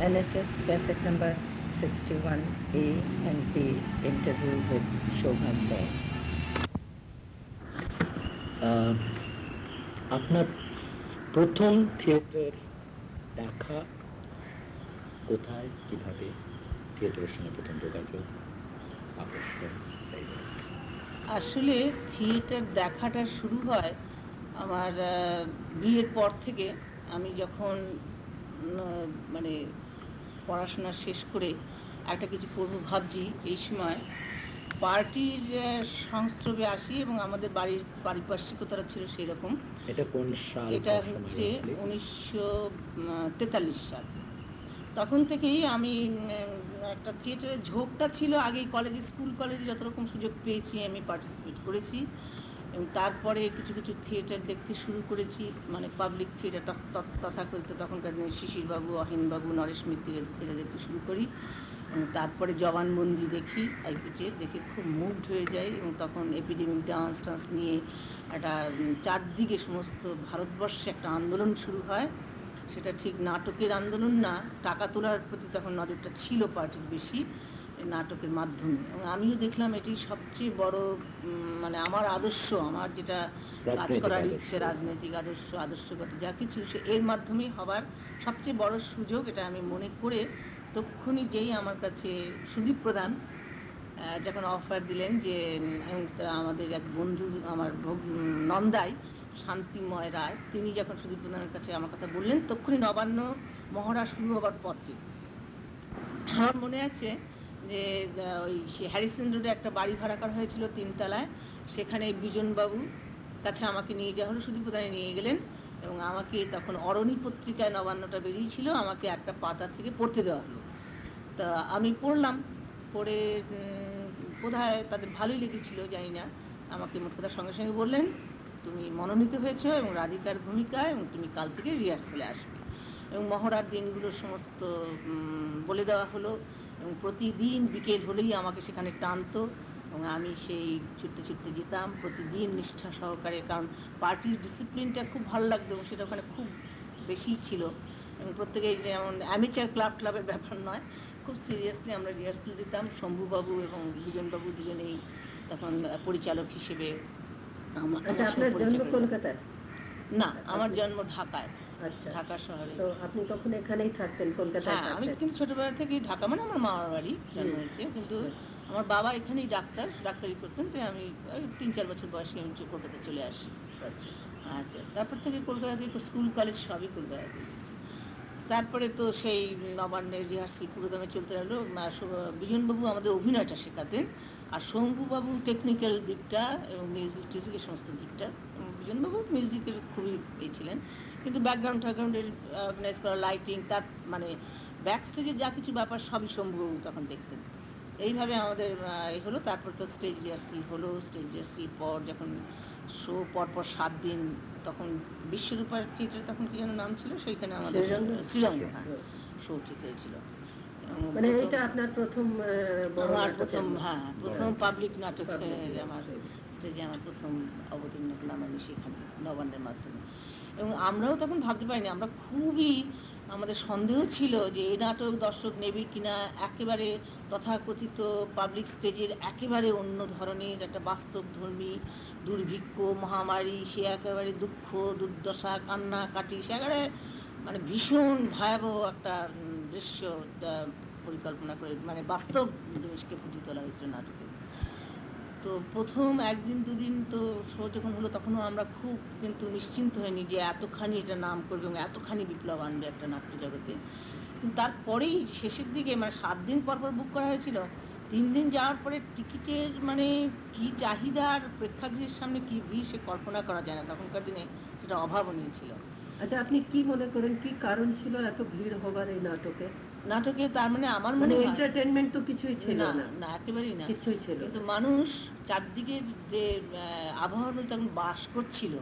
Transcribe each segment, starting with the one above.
NSS cassette number 61A and B interview with Shobha Sen. আহ, আপনার প্রথম theatre দেখা কোথায় কীভাবে থিয়েটারের সঙ্গে প্রথম যোগাযোগ আকর্ষণ। আসলে থিয়েটার দেখাটা শুরু হয় আমার আহ, বিয়ের পর থেকে আমি যখন মানে পড়াশোনা শেষ করে একটা কিছু করব ভাবছি এই সময়। পার্টির সংস্রবে আসি এবং আমাদের বাড়ির পারিপার্শ্বিকতাটা ছিল সেরকম। এটা কোন সাল এটা হচ্ছে? উনিশশো তেতাল্লিশ সাল। তখন থেকেই আমি একটা থিয়েটারের ঝোঁকটা ছিল আগেই কলেজে স্কুল কলেজে যত রকম সুযোগ পেয়েছি আমি পার্টিসিপেট করেছি। তারপরে কিছু কিছু থিয়েটার দেখতে শুরু করেছি মানে পাবলিক থিয়েটার তথাকথিত তখনকার দিনে শিশিরবাবু, অহিনবাবু, নরেশ মিত্রের থিয়েটার দেখতে শুরু করি। এবং তারপরে জবানবন্দি দেখি আইপিটে দেখে খুব মুগ্ধ হয়ে যাই এবং তখন এপিডেমিক ডান্স টান্স নিয়ে একটা চারদিকে সমস্ত ভারতবর্ষে একটা আন্দোলন শুরু হয়। সেটা ঠিক নাটকের আন্দোলন না, টাকা তোলার প্রতি তখন নজরটা ছিল পার্টির বেশি। নাটকের মাধ্যমে। এবং আমিও দেখলাম এটি সবচেয়ে বড় মানে আমার আদর্শ আমার যেটা কাজ করার ইচ্ছে রাজনৈতিক আদর্শ আদর্শগত যা কিছু সে এর মাধ্যমেই হবার সবচেয়ে বড় সুযোগ এটা আমি মনে করে তক্ষুনি যেই আমার কাছে সুদীপ প্রধান যখন অফার দিলেন যে আমাদের এক বন্ধু আমার নন্দাই শান্তিময় রায় তিনি যখন সুদীপ প্রধানের কাছে আমার কথা বললেন তক্ষুনি নবান্ন মহড়া শুরু হবার পথে। আমার মনে আছে যে ওই হ্যারিসন রোডে একটা বাড়ি ভাড়া করা হয়েছিল তিনতলায়। সেখানে বিজনবাবু কাছে আমাকে নিয়ে যাওয়া হলো, সুদীপ প্রধানে নিয়ে গেলেন এবং আমাকে তখন অরণি পত্রিকায় নবান্নটা বেরিয়েছিল, আমাকে একটা পাতা থেকে পড়তে দেওয়া হলো। তা আমি পড়লাম, পড়ে বোধহয় তাদের ভালোই লেগেছিল জানি না। আমাকে মোট কথা সঙ্গে সঙ্গে বললেন, তুমি মনোনীত হয়েছো এবং রাধিকার ভূমিকা এবং তুমি কাল থেকে রিহার্সেলে আসবে। এবং মহড়ার দিনগুলো সমস্ত বলে দেওয়া হলো। প্রতিদিন বিকেল হলেই আমাকে সেখানে টানতো এবং আমি সেই ছুটতে ছুটতে যেতাম। প্রতিদিন নিষ্ঠা সহকারে কারণ পার্টির ডিসিপ্লিনটা খুব ভালো লাগতো এবং সেটা ওখানে খুব বেশি ছিল। এবং প্রত্যেকে যেমন অ্যামেচার ক্লাব ক্লাবের ব্যাপার নয় খুব সিরিয়াসলি আমরা রিহার্সাল দিতাম। শম্ভুবাবু এবং বিজনবাবু দুজনেই তখন পরিচালক হিসেবে আমার আচ্ছা না আমার জন্ম ঢাকায়। আচ্ছা। ঢাকা শহরে। তো আপনি তখন এখানেই থাকতেন কলকাতায় হ্যাঁ আমি কিন্তু ছোটবেলা থেকেই ঢাকা মানে আমার মামার বাড়ি জন্ম হয়েছে। কিন্তু আমার বাবা এখানেই ডাক্তার ডাক্তারি করতেন তাই আমি তিন চার বছর বয়সে আমি কলকাতায় চলে আসি। আচ্ছা। আচ্ছা তারপর থেকে কলকাতা থেকে স্কুল কলেজ সবই কলকাতায় গেছি। তারপরে তো সেই নবান্নের রিহার্সাল পুরোদমে চলতে লাগল। বিজনবাবু আমাদের অভিনয়টা শেখাতেন। আর শম্ভুবাবু টেকনিক্যাল দিকটা এবং মিউজিক টিউজিকের সমস্ত দিকটা। বিজনবাবু মিউজিকের খুবই এই ছিলেন। কিন্তু ব্যাকগ্রাউন্ড ট্যাকগ্রাউন্ডের অর্গানাইজ করা লাইটিং তার মানে ব্যাক স্টেজে যা কিছু ব্যাপার সবই শম্ভুবাবু তখন দেখতেন। এইভাবে আমাদের এই হলো তারপর তো স্টেজ রিহার্সাল হলো স্টেজ রিহার্সাল পর যখন শো পর পর সাত দিন তখন বিশ্বরূপার থিয়েটার তখন কি যেন নাম ছিল? সেইখানে আমাদের শ্রীরঙ্গ? শ্রীরঙ্গ হ্যাঁ শো ঠিক হয়েছিল। মানে এটা আপনার প্রথম আমার প্রথম হ্যাঁ প্রথম পাবলিক নাটক নাটক। আমার স্টেজে আমার প্রথম অবতীর্ণ হলাম আমি সেখানে নবান্নের মাধ্যমে। এবং আমরাও তখন ভাবতে পারিনি, আমরা খুবই আমাদের সন্দেহ ছিল যে এই নাটক দর্শক নেবে কিনা, একেবারে তথাকথিত পাবলিক স্টেজের একেবারে অন্য ধরনের একটা বাস্তবধর্মী দুর্ভিক্ষ, মহামারী, সে একেবারে দুঃখ, দুর্দশা, কান্না, কাটি, সে একেবারে মানে ভীষণ ভয়াবহ একটা দৃশ্য পরিকল্পনা করে মানে বাস্তব জিনিসকে ফুটিয়ে তোলা হয়েছিল নাটকে। তো প্রথম একদিন, দুদিন তো শো যখন হলো, তখনও আমরা খুব কিন্তু নিশ্চিন্ত হইনি যে এতখানি এটা নাম করবে এবং এতখানি বিপ্লব আনবে একটা নাট্য জগতে কিন্তু তারপরেই শেষের দিকে মানে সাত দিন পর পর বুক করা হয়েছিল, তিন দিন যাওয়ার পরে টিকিটের মানে কি চাহিদার প্রেক্ষাগৃহের সামনে কি ভিড় সে কল্পনা করা যায় না। তখনকার দিনে সেটা অভাবনীয় ছিল। আচ্ছা আপনি কি মনে করেন কি কারণ ছিল এত ভিড় হবার এই নাটকে? নাটকে তার মানে আমার মানে এন্টারটেনমেন্ট তো কিছুই ছিল না না। একেবারেই না। কিছুই ছিল। কিন্তু মানুষ চারদিকে যে মধ্যে তখন বাস করছিল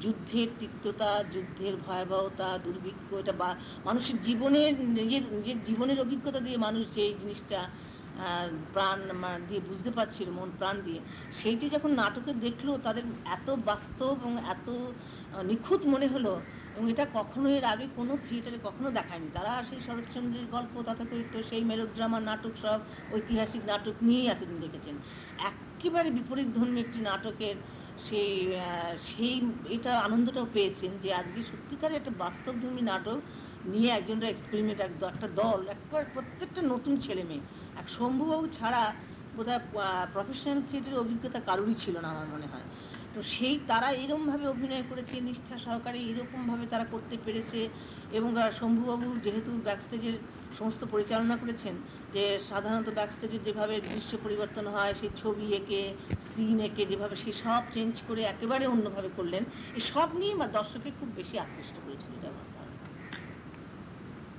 যুদ্ধের তিক্ততা যুদ্ধের ভয়াবহতা দুর্ভিক্ষ এটা বা মানুষের জীবনের নিজের নিজের জীবনের অভিজ্ঞতা দিয়ে মানুষ যে এই জিনিসটা আহ, প্রাণ দিয়ে বুঝতে পারছিল মন প্রাণ দিয়ে সেইটি যখন নাটকে দেখল তাদের এত বাস্তব এবং এত নিখুঁত মনে হলো এবং এটা কখনো এর আগে কোনো থিয়েটারে কখনো দেখায়নি। তারা আর সেই শরৎচন্দ্রের গল্প তথাকথিত সেই মেলোড্রামা নাটক সব, ঐতিহাসিক নাটক নিয়েই এতদিন দেখেছেন। একেবারে বিপরীত ধর্মী একটি নাটকের সেই সেই এটা আনন্দটাও পেয়েছেন যে আজকে সত্যিকারের একটা বাস্তবধর্মী নাটক নিয়ে একজনরা এক্সপেরিমেন্ট একটা দল, একবার প্রত্যেকটা নতুন ছেলে মেয়ে। এক শম্ভুবাবু ছাড়া বোধহয় প্রফেশনাল থিয়েটারের অভিজ্ঞতা কারোরই ছিল না আমার মনে হয়। তো সেই তারা এরকম ভাবে অভিনয় করেছে নিষ্ঠা সহকারে এরকম ভাবে তারা করতে পেরেছে এবং শম্ভুবাবু যেহেতু ব্যাকস্টেজের সমস্ত পরিচালনা করেছেন যে সাধারণত ব্যাকস্টেজের যেভাবে দৃশ্য পরিবর্তন হয় সেই ছবি এঁকে সিন এঁকে যেভাবে সে সব চেঞ্জ করে একেবারে অন্যভাবে করলেন এই সব নিয়ে বা দর্শককে খুব বেশি আকৃষ্ট করেছিল ধারণা।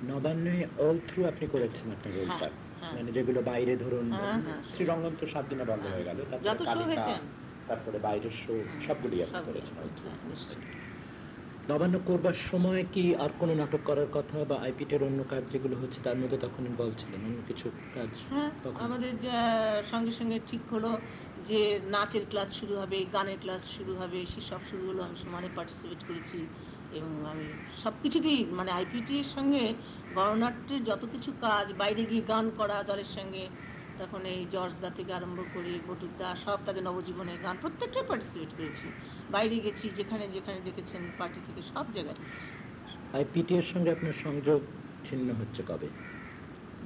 নবান্নে অল থ্রু আপনি করেছেন আপনার রোলটা হ্যাঁ। মানে যেগুলো বাইরে ধরুন হ্যাঁ, হ্যাঁ। শ্রীরঙ্গন তো সাত দিনে বন্ধ হয়ে গেল তারপরে যত হয়েছে। তারপরে বাইরের শো সবগুলি আপনি করেছেন। হ্যাঁ, নিশ্চয়ই। নবান্ন করবার সময় কি আর কোনো নাটক করার কথা বা আইপিটের অন্য কাজ যেগুলো হচ্ছে তার মধ্যে তখন ইনভলভ ছিলেন অন্য কিছু কাজ হ্যাঁ আমাদের সঙ্গে সঙ্গে ঠিক হলো যে নাচের ক্লাস শুরু হবে গানের ক্লাস শুরু হবে সেসব শুরু হলো আমি সমানে পার্টিসিপেট করেছি এবং আমি সব কিছুতেই মানে আইপিটি এর সঙ্গে গণনাট্যের যত কিছু কাজ বাইরে গিয়ে গান করা দলের সঙ্গে তখন এই জর্জ দা থেকে আরম্ভ করে দা সব তাদের নবজীবনের গান প্রত্যেকটাই পার্টিসিপেট করেছি। বাইরে গেছি যেখানে যেখানে দেখেছেন পার্টি থেকে সব জায়গায়। আইপিটি এর সঙ্গে আপনার সংযোগ ছিন্ন হচ্ছে কবে?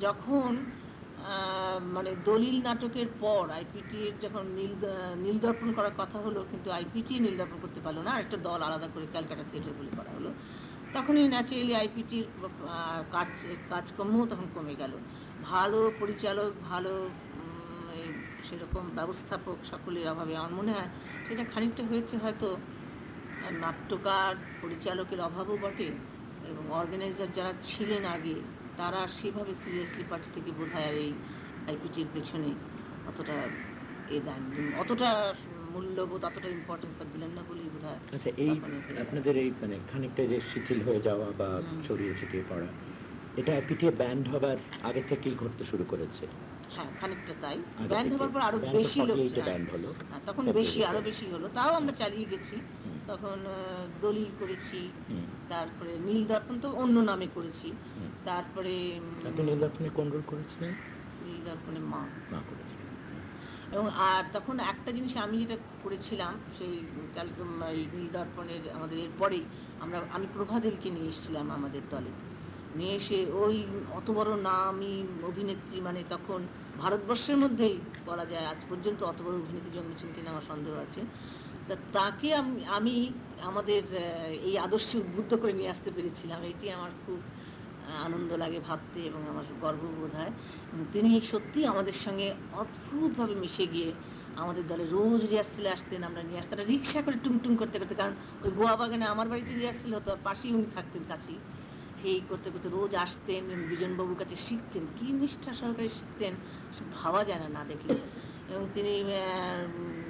যখন মানে দলিল নাটকের পর আইপিটি এর যখন নীল নীল দর্পণ করার কথা হলো কিন্তু আইপিটি নীল দর্পণ করতে পারল না একটা দল আলাদা করে ক্যালকাটা থিয়েটার বলে করা হলো। তখনই ন্যাচারালি আইপিটির কাজ কাজকর্ম তখন কমে গেল। ভালো পরিচালক ভালো সেরকম ব্যবস্থাপক সকলের অভাবে। আমার মনে হয় সেটা খানিকটা হয়েছে হয়তো নাট্যকার পরিচালকের অভাবও বটে এবং অর্গানাইজার যারা ছিলেন আগে তারা সেভাবে সিরিয়াসলি পার্টি থেকে বোধ হয় আর এই আইপিটির পেছনে অতটা এ দেন অতটা মূল্যবোধ অতটা ইম্পর্টেন্স আর দিলেন না বলেই বোধ হয় আচ্ছা এই আপনাদের এই মানে খানিকটা যে শিথিল হয়ে যাওয়া বা ছড়িয়ে ছিটিয়ে পড়া এটা আইপিটি ব্যান্ড হবার আগে থেকেই ঘটতে শুরু করেছে। হ্যাঁ খানিকটা তাই। ব্যান্ড। হওয়ার পর আরও বেশি লোক 48 এ band হলো। হ্যাঁ, তখন বেশি আরও বেশি হলো। তাও আমরা চালিয়ে গেছি। তখন দলিল করেছি। তারপরে নীল দর্পণ তো অন্য নামে করেছি। তারপরে কোন রোল করেছিলেন? নীল দর্পণে মা। করেছিলেন। এবং আর তখন একটা জিনিস আমি যেটা করেছিলাম সেই নীল দর্পণের আমাদের এরপরেই আমরা আমি প্রভাদেরকে নিয়ে এসেছিলাম আমাদের দলে। নিয়ে এসে ওই অত বড় নামী অভিনেত্রী মানে তখন ভারতবর্ষের মধ্যেই বলা যায়, আজ পর্যন্ত অত বড় অভিনেত্রী জন্মেছেন কিনা আমার সন্দেহ আছে। তা তাকে আমি আমি আমাদের এই আদর্শে উদ্বুদ্ধ করে নিয়ে আসতে পেরেছিলাম। এটি আমার খুব আনন্দ লাগে ভাবতে এবং আমার গর্ববোধ হয়। তিনি সত্যি আমাদের সঙ্গে অদ্ভুতভাবে মিশে গিয়ে আমাদের দলে রোজ রিহার্সেলে আসতেন। আমরা নিয়ে আসতাম। রিক্সা করে টুংটুং করতে করতে, কারণ ওই গোয়া বাগানে আমার বাড়িতে রিহার্সেল হতো পাশেই উনি থাকতেন কাছেই। সেই করতে করতে রোজ আসতেন বিজনবাবুর কাছে শিখতেন কি নিষ্ঠা সহকারে শিখতেন ভাবা যায় না না দেখলে। এবং তিনি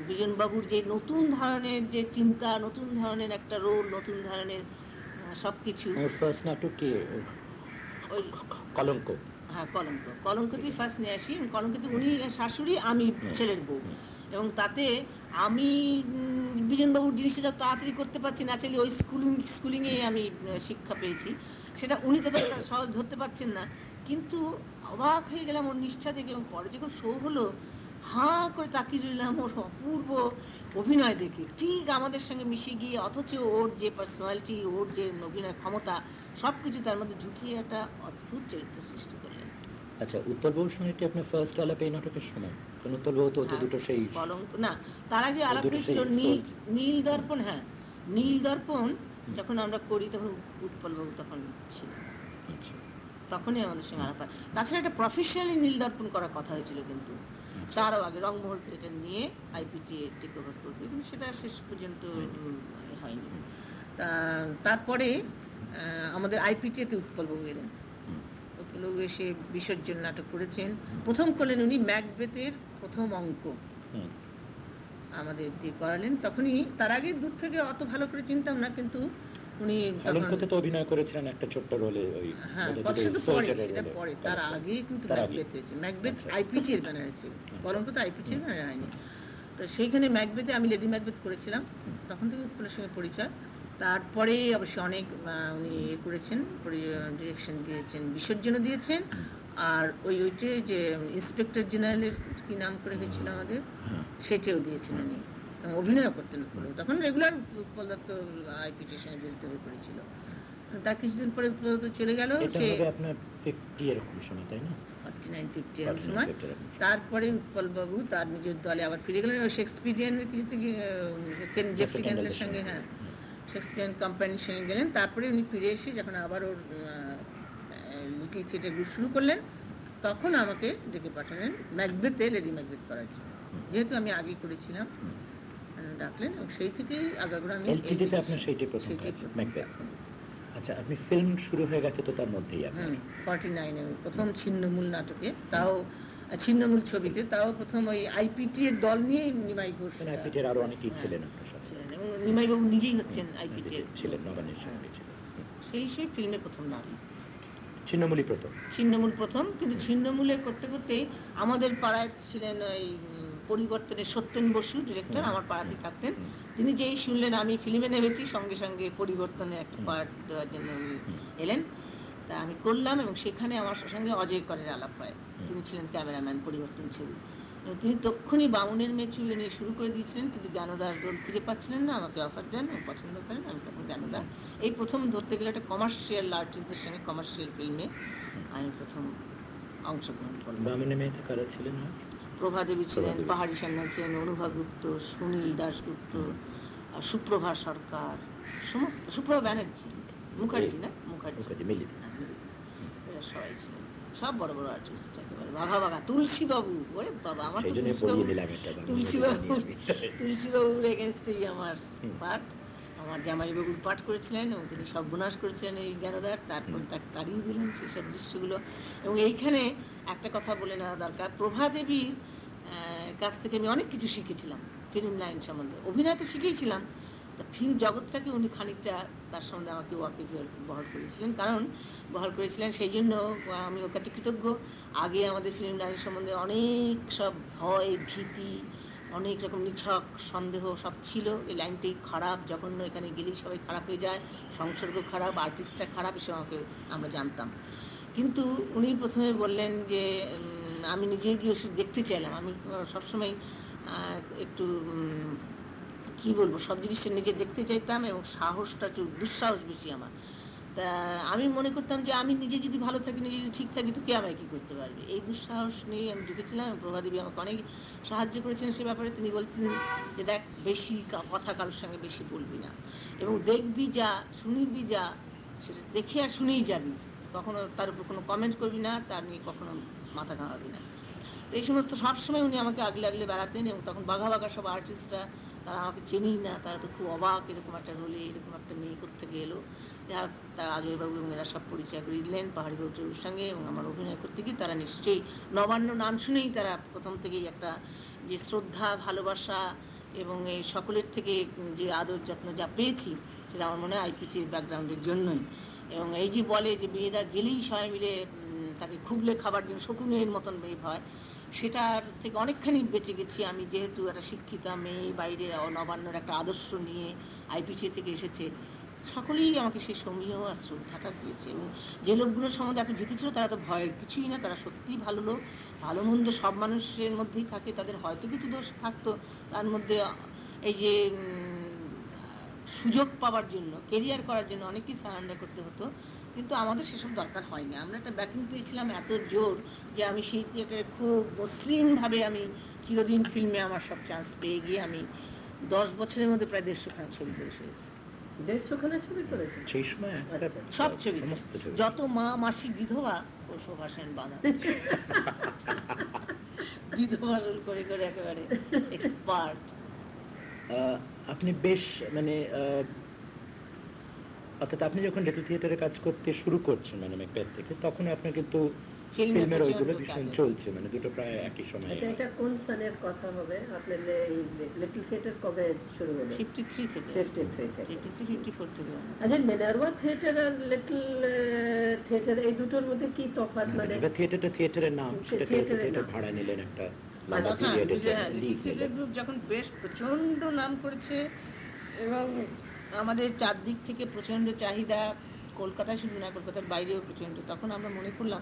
বিজনবাবুর যে নতুন ধরনের যে চিন্তা নতুন ধরনের একটা রোল নতুন ধরনের সব কিছু ফার্স্ট নাটক কি ওই কলঙ্ক। হ্যাঁ কলঙ্ক। কলঙ্কতেই ফার্স্ট নিয়ে আসি কলঙ্কতে উনি শাশুড়ি আমি ছেলের বউ। এবং তাতে আমি বিজনবাবুর জিনিসটা তাড়াতাড়ি করতে পারছি না চাইলে ওই স্কুলিং স্কুলিংয়ে আমি শিক্ষা পেয়েছি। সেটা উনি তো সহজ ধরতে পারছেন না। কিন্তু অবাক হয়ে গেলাম ওর নিষ্ঠা দেখে এবং পরে যখন শো হলো হাঁ করে তাকিয়ে রইলাম ওর অপূর্ব অভিনয় দেখে। ঠিক আমাদের সঙ্গে মিশে গিয়ে অথচ ওর যে পার্সোনালিটি ওর যে অভিনয় ক্ষমতা সব কিছু তার মধ্যে ঢুকিয়ে একটা অদ্ভুত চরিত্র সৃষ্টি করলেন। আচ্ছা উত্তরবাবুর সঙ্গে আপনার ফার্স্ট আলাপ এই নাটকের সময়? কারণ উত্তরবাবু তো হ্যাঁ, দুটো সেই না তার আগে আলাপ নীল দর্পণ হ্যাঁ। নীল দর্পণ যখন আমরা করি তখন উৎপলবাবু তখন ছিল আচ্ছা, তখনই আমাদের সঙ্গে আলাপ হয়। তাছাড়া একটা প্রফেশনালি নীল দর্পণ করার কথা হয়েছিল কিন্তু। আচ্ছা। তারও আগে রংমহল থিয়েটার নিয়ে আইপিটি টেক ওভার করবে কিন্তু সেটা শেষ পর্যন্ত হয়নি। তা তারপরে আমাদের আইপিটিতে উৎপলবাবু এলেন। উৎপলবাবু এসে বিসর্জন নাটক করেছেন। প্রথম করলেন উনি ম্যাকবেথের প্রথম অঙ্ক। আমাদের দিয়ে করালেন তখনই তার আগে দূর থেকে অত ভালো করে চিনতাম না কিন্তু উনি তো অভিনয় করেছিলেন একটা ছোট্ট রোলে ওই হ্যাঁ পরে তার আগে কিন্তু ম্যাকবেথ হয়েছে ম্যাকবেথ আচ্ছা। আইপিটি এর ব্যানার আছে কলঙ্ক তো আইপিটি এর ব্যানার হয়নি। তো সেইখানে ম্যাকবেথে আমি লেডি ম্যাকবেথ করেছিলাম। তখন থেকে উৎপলের সঙ্গে পরিচয়। তারপরে অবশ্য অনেক উনি ইয়ে করেছেন ডিরেকশন দিয়েছেন বিসর্জনও দিয়েছেন। আর ওই ওইটে যে ইন্সপেক্টর জেনারেলের কি নাম করে হয়েছিল আমাদের? হ্যাঁ। সেটাও দিয়েছেন উনি। অভিনয় করতেন পুরো তখন রেগুলার পদার্থ আইপিটির সঙ্গে জড়িত হয়ে পড়েছিল। তার কিছুদিন পরে পদার্থ চলে গেল সে হবে আপনার ফিফটি এরকম সময় তাই না? ফর্টি নাইন ফিফটি 49, সময়। 50 এরকম। তারপরে উৎপল বাবু তার নিজের দলে আবার ফিরে গেলেন। ওই শেক্সপিরিয়ানের কিছু জেফরি ক্যান্ডেলের সঙ্গে। হ্যাঁ। শেক্সপিয়ান কোম্পানির সঙ্গে গেলেন। তারপরে উনি ফিরে এসে যখন আবার ওর থিয়েটার গ্রুপ শুরু করলেন তখন আমাকে ডেকে পাঠালেন ম্যাকবেথে লেডি ম্যাকবেথ করার জন্য। যেহেতু আমি আগে করেছিলাম ডাকলেন এবং সেই থেকেই আগাগোড়া আমি আপনার সেইটাই প্রথম। আচ্ছা আপনি ফিল্ম শুরু হয়ে গেছে তো তার মধ্যেই আপনার প্রথম ছিন্নমূল নাটকে তাও ছিন্নমূল ছবিতে তাও প্রথম ওই আইপিটি এর দল নিয়ে নিমাই ঘোষ আইপিটির আরও অনেকেই ছিলেন আপনার সাথে। এবং নিমাই বাবু নিজেই হচ্ছেন আইপিটি এর ছিলেন নবানের সঙ্গে ছিলেন। সেই সেই ফিল্মে প্রথম নারী ছিন্নমূলী প্রথম। ছিন্নমূল প্রথম কিন্তু ছিন্নমূলে করতে করতেই আমাদের পাড়ায় ছিলেন ওই পরিবর্তনের সত্যেন বসু ডিরেক্টর আমার পাড়াতে থাকতেন। তিনি যেই শুনলেন আমি ফিল্মে নেমেছি সঙ্গে সঙ্গে পরিবর্তনের একটা। পার্ট দেওয়ার জন্য উনি এলেন। তা আমি করলাম এবং সেখানে আমার সঙ্গে অজয় করের আলাপ হয় তিনি ছিলেন ক্যামেরাম্যান পরিবর্তন ছবি তিনি তক্ষুনি বামুনের মেয়ে চুলে নিয়ে শুরু করে দিয়েছিলেন কিন্তু জ্ঞানদার রোল ফিরে পাচ্ছিলেন না আমাকে অফার দেন এবং পছন্দ করেন আমি তখন জ্ঞানদা এই প্রথম ধরতে গেলে একটা কমার্শিয়াল আর্টিস্টদের সঙ্গে কমার্শিয়াল ফিল্মে আমি প্রথম অংশগ্রহণ করলাম। প্রভা দেবী ছিলেন পাহাড়ি সান্যাল ছিলেন অনুভা গুপ্ত সুনীল দাশগুপ্ত সুপ্রভা সরকার সমস্ত সুপ্রভা ব্যানার্জি মুখার্জি না? মুখার্জি। হ্যাঁ, সবাই ছিলেন। সব বড় বড় আর্টিস্ট একেবারে বাঘা বাঘা। তুলসী বাবু ওরে বাবা আমার তুলসী বাবু- তুলসী বাবুর এগেনস্টেই আমার হুম। আমার জামাই বাবুর পাঠ করেছিলেন এবং তিনি সর্বনাশ করেছিলেন এই জ্ঞানদার। তারপর। তাকে তাড়িয়ে দিলেন সেসব দৃশ্যগুলো। এবং এইখানে একটা কথা বলে নেওয়া দরকার। প্রভা দেবীর কাছ থেকে আমি অনেক কিছু শিখেছিলাম ফিল্ম লাইন সম্বন্ধে। অভিনয় তো শিখেইছিলাম তা ফিল্ম জগৎটাকে উনি খানিকটা তার সম্বন্ধে আমাকে ওয়াকে বহল করেছিলেন। কারণ বহল করেছিলেন সেই জন্য আমি ওর কাছে কৃতজ্ঞ। আগে আমাদের ফিল্ম লাইন সম্বন্ধে অনেক সব ভয় ভীতি অনেক রকম নিছক সন্দেহ সব ছিল। এই লাইনটাই খারাপ, জঘন্য, এখানে গেলেই সবাই খারাপ হয়ে যায়। সংসর্গ খারাপ আর্টিস্টটা খারাপ, এসব আমাকে, আমরা জানতাম। কিন্তু উনি প্রথমে বললেন যে আমি নিজে গিয়ে ওষুধ দেখতে চাইলাম। আমি সবসময় একটু কি বলব, সব জিনিসটা নিজে দেখতে চাইতাম এবং সাহসটা, একটু দুঃসাহস বেশি আমার। তা আমি মনে করতাম যে আমি নিজে যদি ভালো থাকি, নিজে যদি ঠিক থাকি, তো কে আমায় কী করতে পারবে? এই দুঃসাহস নিয়ে আমি ঢুকেছিলাম প্রভাদেবী আমাকে অনেক সাহায্য করেছেন সে ব্যাপারে। তিনি বলতেন যে, দেখ, বেশি কথা কারোর সঙ্গে বেশি বলবি না এবং দেখবি যা, শুনিবি যা, সেটা দেখে আর শুনেই যাবি। কখনো তার উপর কোনো কমেন্ট করবি না, তার নিয়ে কখনো মাথা ঘামাবি না। এই সমস্ত সবসময় উনি আমাকে আগলে আগলে বেড়াতেন এবং তখন বাঘা বাঘা সব আর্টিস্টরা তারা আমাকে চেনেই না, তারা তো খুব অবাক, এরকম একটা রোলে এরকম একটা মেয়ে থেকে এলো। যার তার আগে বাবু এবং এরা সব পরিচয় করে দিলেন, পাহাড়ি বাবুর সঙ্গে এবং আমার অভিনয় করতে গিয়ে তারা নিশ্চয়ই নবান্ন নাম শুনেই তারা প্রথম থেকেই একটা যে শ্রদ্ধা, ভালোবাসা এবং এই সকলের থেকে যে আদর যত্ন যা পেয়েছি সেটা আমার মনে হয় আইপিসির ব্যাকগ্রাউন্ডের জন্যই। এবং এই যে বলে যে মেয়েরা গেলেই সবাই মিলে তাকে খুবলে খাবার জন্য শকুনের মতন মেয়ে হয়, সেটার থেকে অনেকখানি বেঁচে গেছি আমি যেহেতু একটা শিক্ষিতা মেয়ে, বাইরে নবান্নর একটা আদর্শ নিয়ে আইপিসি থেকে এসেছে। সকলেই আমাকে সেই সমীহ আর শ্রদ্ধাটা দিয়েছে এবং যে লোকগুলোর সম্বন্ধে এত ভীতি ছিল, তারা তো ভয়ের কিছুই না, তারা সত্যিই ভালো লোক। ভালো মন্দ সব মানুষের মধ্যেই থাকে, তাদের হয়তো কিছু দোষ থাকতো, তার মধ্যে এই যে সুযোগ পাওয়ার জন্য কেরিয়ার করার জন্য অনেকেই সারেন্ডার করতে হতো, কিন্তু আমাদের সেসব দরকার হয়নি। আমরা একটা ব্যাকিং পেয়েছিলাম এত জোর যে আমি সেই থেকে খুব মসৃণভাবে আমি চিরদিন ফিল্মে আমার সব চান্স পেয়ে গিয়ে আমি দশ বছরের মধ্যে প্রায় দেড়শো খানা ছবি করে ফেলেছি দেড়শোখানা ছবি করেছেন সেই সময় সব ছবি যত মা মাসি বিধবা ও শোভা সেন বাঁধা। বিধবা রোল করে করে একেবারে এক্সপার্ট আপনি বেশ মানে অর্থাৎ আপনি যখন লিটল থিয়েটারে কাজ করতে শুরু করছেন মানে ম্যাকবেথ থেকে তখন আপনার কিন্তু ফিল্মের ওইগুলো ভীষণ চলছে মানে দুটো প্রায় একই সময়ে আচ্ছা এটা কোন সালের কথা হবে? আপনার লিটল থিয়েটার কবে শুরু হলো ফিফটি থ্রি থেকে। ফিফটি থ্রি থেকে। ফিফটি থ্রি ফিফটি ফোর থেকে। আচ্ছা মিনার্ভা থিয়েটার আর লিটল থিয়েটার এই দুটোর মধ্যে কি তফাৎ? মানে এবার থিয়েটারটা থিয়েটারের নাম সেটা থিয়েটারের থিয়েটার ভাড়া নিলেন একটা লম্বা হ্যাঁ, পিরিয়ডের গ্রুপ যখন বেশ প্রচণ্ড নাম করেছে এবং আমাদের চারদিক থেকে প্রচণ্ড চাহিদা কলকাতায় শুধু না কলকাতার বাইরেও প্রচণ্ড তখন আমরা মনে করলাম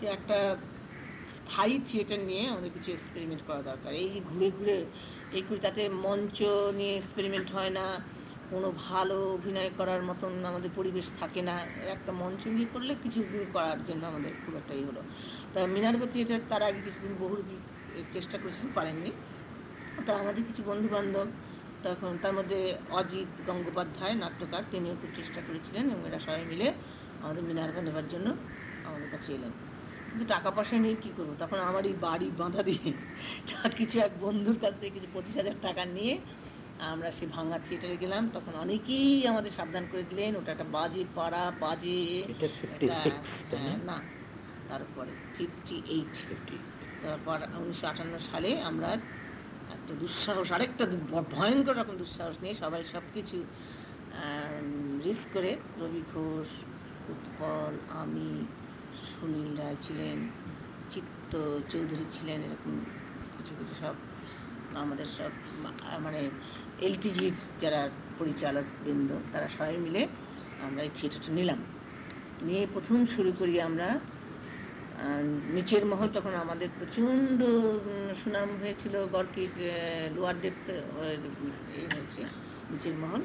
যে একটা স্থায়ী থিয়েটার নিয়ে আমাদের কিছু এক্সপেরিমেন্ট করা দরকার। এই ঘুরে ঘুরে, এই করে তাতে মঞ্চ নিয়ে এক্সপেরিমেন্ট হয় না, কোনো ভালো অভিনয় করার মতন আমাদের পরিবেশ থাকে না। একটা মঞ্চ নিয়ে করলে কিছু করার জন্য আমাদের খুব একটা ই হলো। তা মিনার্ভা থিয়েটার তার আগে কিছুদিন বহু চেষ্টা করেছিলেন পারেননি। তা আমাদের কিছু বন্ধু বান্ধব তখন তার মধ্যে অজিত গঙ্গোপাধ্যায় নাট্যকার, তিনিও খুব চেষ্টা করেছিলেন এবং এরা সবাই মিলে আমাদের মিনার্ভা নেবার জন্য আমাদের কাছে এলেন। কিন্তু টাকা পয়সা নিয়ে কী করব? তখন আমার এই বাড়ি বাঁধা দিয়ে তার কিছু এক বন্ধুর কাছ থেকে কিছু পঁচিশ হাজার টাকা নিয়ে আমরা সে ভাঙা থিয়েটারে গেলাম। তখন অনেকেই আমাদের সাবধান করে দিলেন ওটা একটা বাজে পাড়া বাজে ফিফটি হ্যাঁ, না তারপরে ফিফটি এইট তারপর উনিশশো আটান্ন সালে আমরা একটা দুঃসাহস আরেকটা ভয়ঙ্কর রকম দুঃসাহস নিয়ে সবাই সব কিছু রিস্ক করে রবি ঘোষ উৎপল আমি সুনীল রায় ছিলেন, চিত্ত চৌধুরী ছিলেন, এরকম কিছু কিছু সব, আমাদের সব মানে এলটিজির যারা পরিচালক বৃন্দ, তারা সবাই মিলে আমরা এই থিয়েটারটা নিলাম। নিয়ে প্রথম শুরু করি আমরা নিচের মহল তখন আমাদের প্রচণ্ড সুনাম হয়েছিল গড়কির লোয়ার এই হয়েছে, নিচের মহল।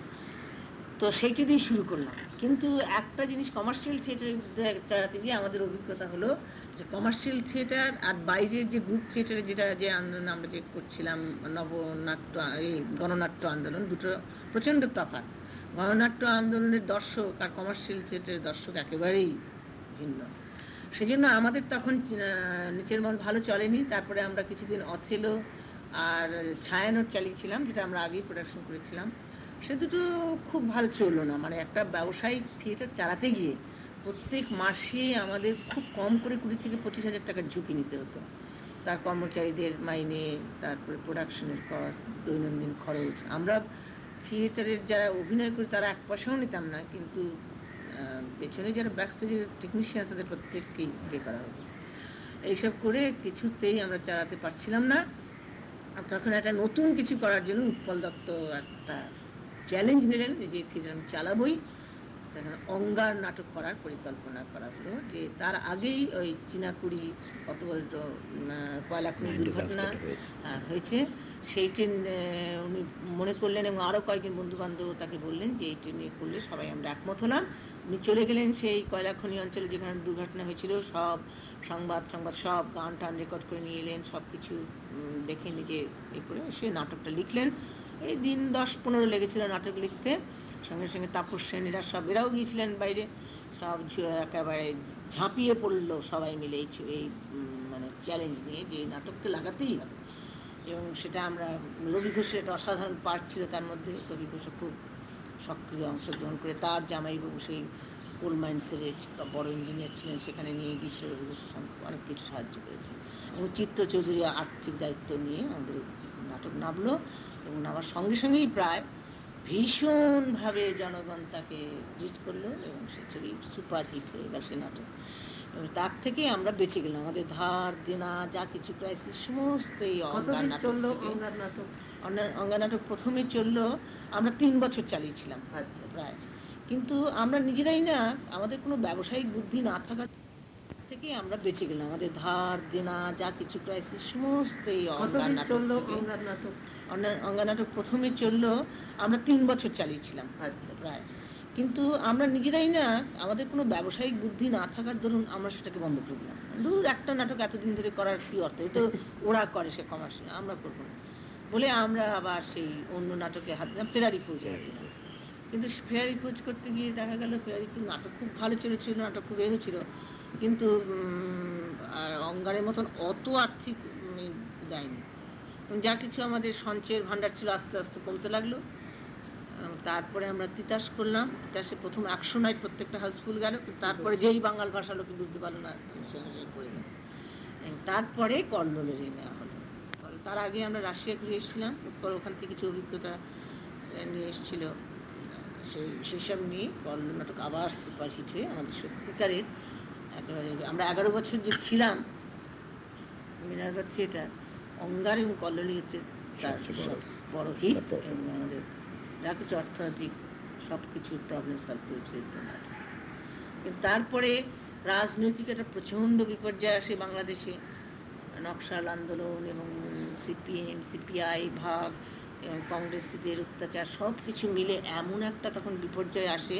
তো সেইটা দিয়ে শুরু করলাম। কিন্তু একটা জিনিস কমার্শিয়াল থিয়েটার চালাতে গিয়ে আমাদের অভিজ্ঞতা হলো যে কমার্শিয়াল থিয়েটার আর বাইরের যে গ্রুপ থিয়েটারে যেটা যে আন্দোলন আমরা যে করছিলাম, নবনাট্য, এই গণনাট্য আন্দোলন, দুটো প্রচণ্ড তফাৎ। গণনাট্য আন্দোলনের দর্শক আর কমার্শিয়াল থিয়েটারের দর্শক একেবারেই ভিন্ন। সেজন্য আমাদের তখন নিচের মন ভালো চলেনি। তারপরে আমরা কিছুদিন অথেলো আর ছায়ানোর চালিয়েছিলাম, যেটা আমরা আগেই প্রোডাকশন করেছিলাম। সে দুটো খুব ভালো চলল না। মানে একটা ব্যবসায়িক থিয়েটার চালাতে গিয়ে প্রত্যেক মাসে আমাদের খুব কম করে কুড়ি থেকে পঁচিশ হাজার টাকার ঝুঁকি নিতে হতো। তার কর্মচারীদের মাইনে, তারপরে প্রোডাকশনের কস্ট দৈনন্দিন খরচ। আমরা থিয়েটারের যারা অভিনয় করি, তারা এক পয়সাও নিতাম না, কিন্তু পেছনে যারা ব্যাক স্টেজের টেকনিশিয়ান তাদের প্রত্যেককেই পে করা হতো। এইসব করে কিছুতেই আমরা চালাতে পারছিলাম না। তখন একটা নতুন কিছু করার জন্য উৎপল দত্ত একটা চ্যালেঞ্জ নিলেন যে থিয়েটার চালাবই। অঙ্গার নাটক করার পরিকল্পনা করা হলো যে তার আগেই ওই চীনাকুড়ি কত বড় একটা, উম, আহ, কয়লা খনি দুর্ঘটনা হয়েছে। সেইটি আহ, উনি মনে করলেন এবং আরও কয়েকজন বন্ধু বান্ধব তাকে বললেন যে এইটি নিয়ে করলে সবাই আমরা একমত হলাম। উনি চলে গেলেন সেই কয়লা খনি অঞ্চলে যেখানে দুর্ঘটনা হয়েছিল সব সংবাদ সংবাদ সব গান টান রেকর্ড করে নিয়ে এলেন সব কিছু দেখে নিজে এ করে সে নাটকটা লিখলেন। এই দিন দশ পনেরো লেগেছিল নাটক লিখতে। সঙ্গে সঙ্গে তাপস সেনীরা সব, এরাও গিয়েছিলেন বাইরে। সব একেবারে ঝাঁপিয়ে পড়ল সবাই মিলে এই এই মানে চ্যালেঞ্জ নিয়ে যে এই নাটকটা লাগাতেই হবে। এবং সেটা আমরা, রবি ঘোষের একটা অসাধারণ পার্ট ছিল তার মধ্যে। রবি ঘোষ খুব সক্রিয় অংশগ্রহণ করে তার জামাইবাবু সেই কোল মাইন্সের বড় ইঞ্জিনিয়ার ছিলেন, সেখানে নিয়ে গিয়েছিল রবি ঘোষের অনেক কিছু সাহায্য করেছে। এবং চিত্ত চৌধুরী আর্থিক দায়িত্ব নিয়ে আমাদের নাটক নামলো। এবং নামার সঙ্গে সঙ্গেই প্রায় ভীষণভাবে জনগণ তাকে ট্রিট করল এবং সে ছবি সুপার হিট হয়ে গেল সে নাটক। এবং তার থেকে আমরা বেঁচে গেলাম। আমাদের ধার দেনা যা কিছু ক্রাইসিস সমস্ত এই অঙ্গা- নাটক প্রথমে চলল আমরা তিন বছর চালিয়েছিলাম আচ্ছা। প্রায়। কিন্তু আমরা নিজেরাই না আমাদের কোনো ব্যবসায়িক বুদ্ধি না থাকার থেকে আমরা বেঁচে গেলাম। আমাদের ধার দেনা যা কিছু ক্রাইসিস সমস্ত এই অঙ্গার নাটক? চলল থেকে- নাটক অঙ্গা- অঙ্গা নাটক প্রথমে চলল, আমরা তিন বছর চালিয়েছিলাম প্রায় কিন্তু আমরা নিজেরাই না, আমাদের কোনো ব্যবসায়িক বুদ্ধি না থাকার দরুন আমরা সেটাকে বন্ধ করে দিলাম দূর একটা নাটক এতদিন ধরে করার কি অর্থ? তো ওরা করে সে কমার্শিয়াল আমরা করব না। বলে আমরা আবার সেই অন্য নাটকে হাত দিলাম, ফেরারি পৌঁছে কিন্তু ফেরারি খোঁজ করতে গিয়ে দেখা গেল, ফেরারি খোঁজ নাটক খুব ভালো চলেছিল, নাটক খুব এগো ছিল কিন্তু আর অঙ্গারের মতন অত আর্থিক দেয়নি। যা কিছু আমাদের সঞ্চয়ের ভান্ডার ছিল আস্তে আস্তে কমতে লাগল। তারপরে আমরা তিতাস করলাম। তিতাসে প্রথম একশো নাইট প্রত্যেকটা হাউসফুল গেল। তারপরে যেই বাঙাল ভাষা লোকে বুঝতে পারল না পড়ে গেল। তারপরে কল্লোলে নেওয়া হলো। তার আগে আমরা রাশিয়া ঘুরে এসেছিলাম। উৎপল ওখান থেকে কিছু অভিজ্ঞতা নিয়ে এসেছিল। সেই সেসব নিয়ে কল্লো নাটক আবার সুপার হিট হয়ে আমাদের সত্যিকারের একেবারে আমরা এগারো বছর যে ছিলাম মিনারগড় থিয়েটার অঙ্গার এবং হচ্ছে তার বড়। হিট এবং আমাদের যা কিছু অর্থনৈতিক সব কিছু প্রবলেম সলভ করেছে তারপরে রাজনৈতিক একটা প্রচণ্ড বিপর্যয় আসে বাংলাদেশে নকশাল আন্দোলন এবং সিপিএম সিপিআই ভাগ এবং কংগ্রেসিদের অত্যাচার সব কিছু মিলে এমন একটা তখন বিপর্যয় আসে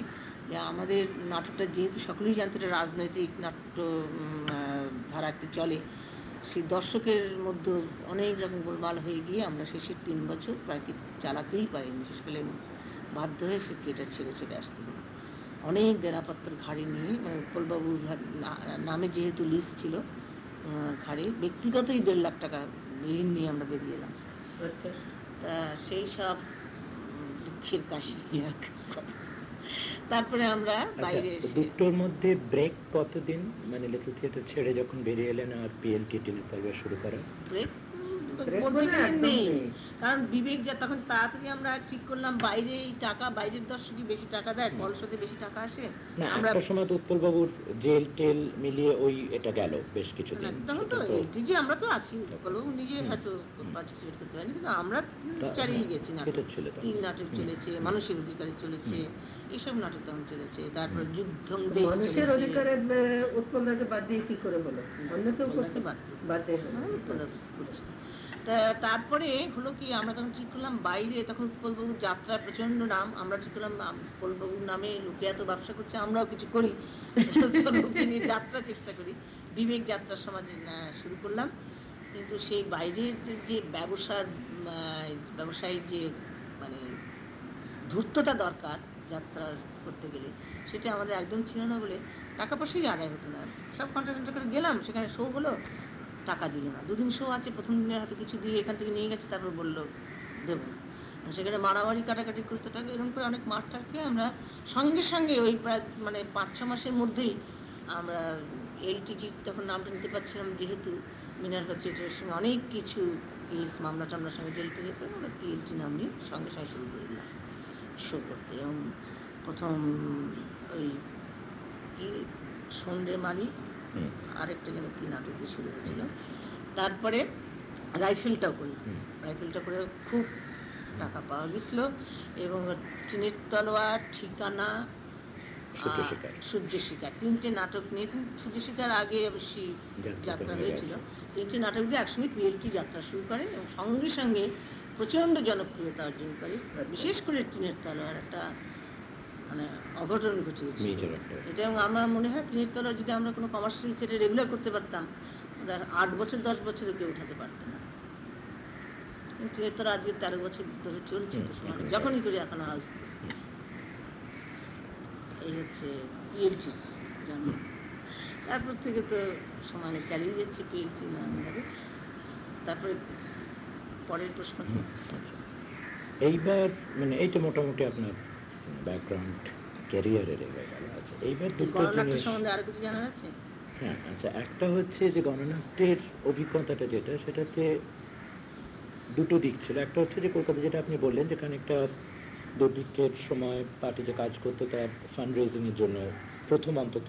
যে আমাদের নাটকটা যেহেতু সকলেই জানতো এটা রাজনৈতিক নাট্য ধারাতে চলে সেই দর্শকের মধ্যে অনেক রকম গোলমাল হয়ে গিয়ে আমরা শেষের তিন বছর প্রায় চালাতেই পারিনি। করে বাধ্য হয়ে সে থিয়েটার ছেড়ে চলে আসতে হলো। অনেক দেনাপত্র ঘাড়ে নিয়ে মানে উৎপলবাবুর নামে যেহেতু লিস্ট ছিল ঘাড়ে ব্যক্তিগতই দেড় লাখ টাকা ঋণ নিয়ে আমরা বেরিয়ে এলাম। তা সেই সব দুঃখের কাহিনী আর। তারপরে আমরা আচ্ছা বাইরে তো এসে দুটোর মধ্যে ব্রেক কতদিন? মানে লিটল থিয়েটার ছেড়ে যখন বেরিয়ে এলেন আর পিএলটি টিভি পর্বে শুরু করা? ব্রেক বলতে গেলে একদম নেই। নেই। কারণ বিবেক যা তখন তাড়াতাড়ি আমরা ঠিক করলাম বাইরে এই টাকা বাইরের দর্শকই বেশি টাকা দেয় ফলসতে বেশি টাকা আসে। না আমরা একটা সময় তো উৎপলবাবুর জেল টেল মিলিয়ে ওই এটা গেল বেশ না, কিছুদিন তখন তো এলটিজি আমরা তো আছি কলম নিজে হয়তো পার্টিসিপেট করতে পারিনি কিন্তু আমরা চালিয়ে গেছি নাটক ছিল তখন। তিন নাটক চলেছে মানুষের অধিকারী চলেছে। এইসব নাটক তখন চলেছে তারপর যুদ্ধ মানুষের অধিকারে উৎপন্ন বাদ দিয়ে কি করে হলো অন্য কেউ করতে বাদ দিয়ে। তা তারপরে হলো কি আমরা তখন ঠিক করলাম বাইরে তখন উৎপলবাবুর যাত্রা প্রচণ্ড নাম। আমরা ঠিক করলাম উৎপলবাবুর নামে লোকে এত ব্যবসা করছে আমরাও কিছু করি। নিয়ে যাত্রা চেষ্টা করি। বিবেক যাত্রার সমাজ শুরু করলাম। কিন্তু সেই বাইরে যে ব্যবসার ব্যবসায়িক যে মানে ধূর্ততা দরকার যাত্রা করতে গেলে। সেটা আমাদের একদম ছিল না বলে টাকা পয়সাই আদায় হতো না। সব কন্ট্রাক্ট করে গেলাম, সেখানে শো হলো, টাকা দিল না। দুদিন শো আছে, প্রথম দিনের হয়তো কিছু দিয়ে এখান থেকে নিয়ে গেছে, তারপর বলল, দেবো। সেখানে মারামারি, কাটাকাটি করতে থাকে এরকম করে অনেক মারটার খেয়ে আমরা সঙ্গে সঙ্গে ওই প্রায় মানে পাঁচ, ছ মাসের মধ্যেই আমরা এলটিজি তখন নামটা নিতে পারছিলাম, যেহেতু মিনার্ভা থিয়েটারের সঙ্গে অনেক কিছু কেস মামলা টামলার সঙ্গে জেলতে যেতে আমরা পিএলটি নাম নিয়ে সঙ্গে সঙ্গে শুরু করে শো করতে প্রথম ওই কি সন্ধ্যে মালি? আরেকটা যেন কি নাটক দিয়ে শুরু হয়েছিল। তারপরে রাইফেলটাও করি। রাইফেলটা করে খুব টাকা পাওয়া গেছিল এবং টিনের তলোয়ার ঠিকানা সূর্য শিকার। তিনটে নাটক নিয়ে কিন্তু সূর্য শিকার আগে অবশ্যই যাত্রা হয়েছিল। তিনটে নাটক দিয়ে একসঙ্গে পিএলটি যাত্রা শুরু করে এবং সঙ্গে সঙ্গে প্রচণ্ড জনপ্রিয়তা অর্জন করে বিশেষ করে টিনের তলোয়ার একটা মানে অঘটন ঘটিয়েছে। এটা এবং আমার মনে হয় টিনের তলার যদি আমরা কোনো কমার্শিয়াল থিয়েটার রেগুলার করতে পারতাম তার আট বছর দশ বছরে কেউ উঠাতে পারতো না। কিন্তু টিনের তলা আজকে তেরো বছর ধরে চলছে যখনই করি এখন হাউস এই হচ্ছে পিএলটি তারপর থেকে তো সমানে চালিয়ে যাচ্ছে পিএলটি নামভাবে তারপরে পরের প্রশ্ন। এইবার মানে এইটা মোটামুটি আপনার ব্যাকগ্রাউন্ড ক্যারিয়ারের গেল এইবার দুটো জিনিস সম্বন্ধে আরও কিছু জানার আছে? হ্যাঁ আচ্ছা একটা হচ্ছে যে গণনাট্যের অভিজ্ঞতাটা যেটা সেটাতে দুটো দিক ছিল। একটা হচ্ছে যে কলকাতা যেটা আপনি বললেন যেখানে একটা দুর্ভিক্ষের সময় পার্টি যে কাজ করতো তার ফান্ড রেজিং এর জন্য প্রথম অন্তত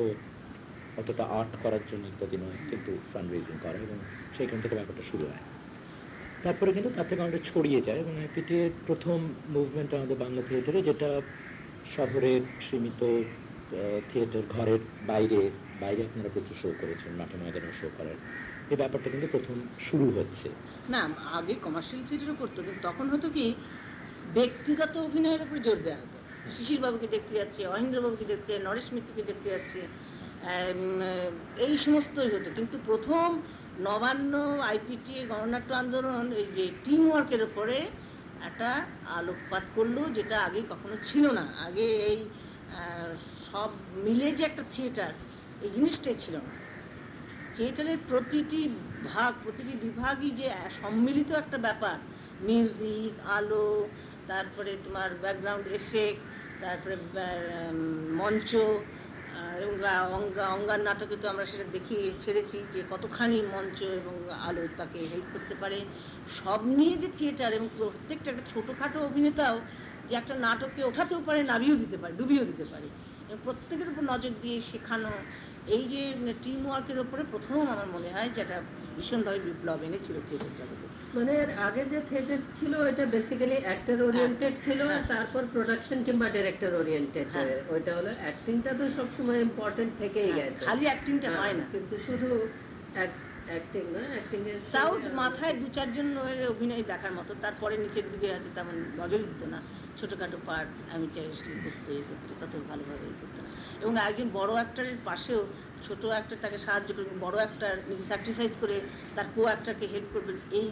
অতটা আর্ট করার জন্য ইত্যাদি নয় কিন্তু ফান্ড রেজিং করা এবং সেইখান থেকে ব্যাপারটা শুরু হয়। তারপরে কিন্তু তার থেকে অনেকটা ছড়িয়ে যায়। এবং আইপিটি এর প্রথম মুভমেন্ট আমাদের বাংলা থিয়েটারে যেটা শহরের সীমিত থিয়েটার ঘরের বাইরে বাইরে আপনারা প্রচুর শো করেছেন মাঠে ময়দানে শো করার। এই ব্যাপারটা কিন্তু প্রথম শুরু হচ্ছে। না আগে কমার্শিয়াল থিয়েটারও করতো কিন্তু তখন হতো কি ব্যক্তিগত অভিনয়ের উপর জোর দেওয়া হতো। শিশির বাবুকে দেখতে যাচ্ছে অহিন্দ্র বাবুকে দেখতে নরেশ মিত্রকে দেখতে যাচ্ছে এই সমস্তই হতো। কিন্তু প্রথম নবান্ন আইপিটি গণনাট্য আন্দোলন, এই যে টিম ওয়ার্কের উপরে একটা আলোকপাত করল, যেটা আগে কখনো ছিল না। আগে এই সব মিলে যে একটা থিয়েটার এই জিনিসটাই ছিল না। থিয়েটারের প্রতিটি ভাগ, প্রতিটি বিভাগই যে সম্মিলিত একটা ব্যাপার। মিউজিক আলো, তারপরে তোমার ব্যাকগ্রাউন্ড এফেক্ট তারপরে মঞ্চ অঙ্গার নাটকে তো আমরা সেটা দেখি, ছেড়েছি যে কতখানি মঞ্চ এবং আলো তাকে হেল্প করতে পারে। সব নিয়ে যে থিয়েটার এবং প্রত্যেকটা একটা ছোটোখাটো অভিনেতাও যে একটা নাটককে ওঠাতেও পারে নাবিয়েও দিতে পারে, ডুবিয়েও দিতে পারে। প্রত্যেকের উপর নজর দিয়ে শেখানো, এই যে টিম ওয়ার্কের ওপরে প্রথম আমার মনে হয় যেটা ভীষণভাবে বিপ্লব এনেছিল থিয়েটার জগতে। মানে আগে যে থিয়েটার ছিল এটা বেসিক্যালি অ্যাক্টর ওরিয়েন্টেড ছিল হ্যাঁ। তারপর প্রোডাকশন কিংবা ডিরেক্টর ওরিয়েন্টেড হ্যাঁ। ওইটা হলো অ্যাক্টিংটা তো সবসময় ইম্পর্টেন্ট থেকেই হ্যাঁ, গেছে। খালি অ্যাক্টিংটা হ্যাঁ, না। কিন্তু শুধু অ্যাক্টিং না অ্যাক্টিং এর তাও মাথায় দু চারজন অভিনয় দেখার মতো। তারপরে নিচের দিকে হয়তো তেমন নজর দিত না। ছোটোখাটো পার্ট আমি চাইছিলাম করতে করতে তত ভালোভাবে এবং একজন বড় অ্যাক্টরের পাশেও ছোট অ্যাক্টর তাকে সাহায্য করবেন বড় অ্যাক্টর নিজে স্যাক্রিফাইস করে তার কো অ্যাক্টরকে হেল্প করবেন এই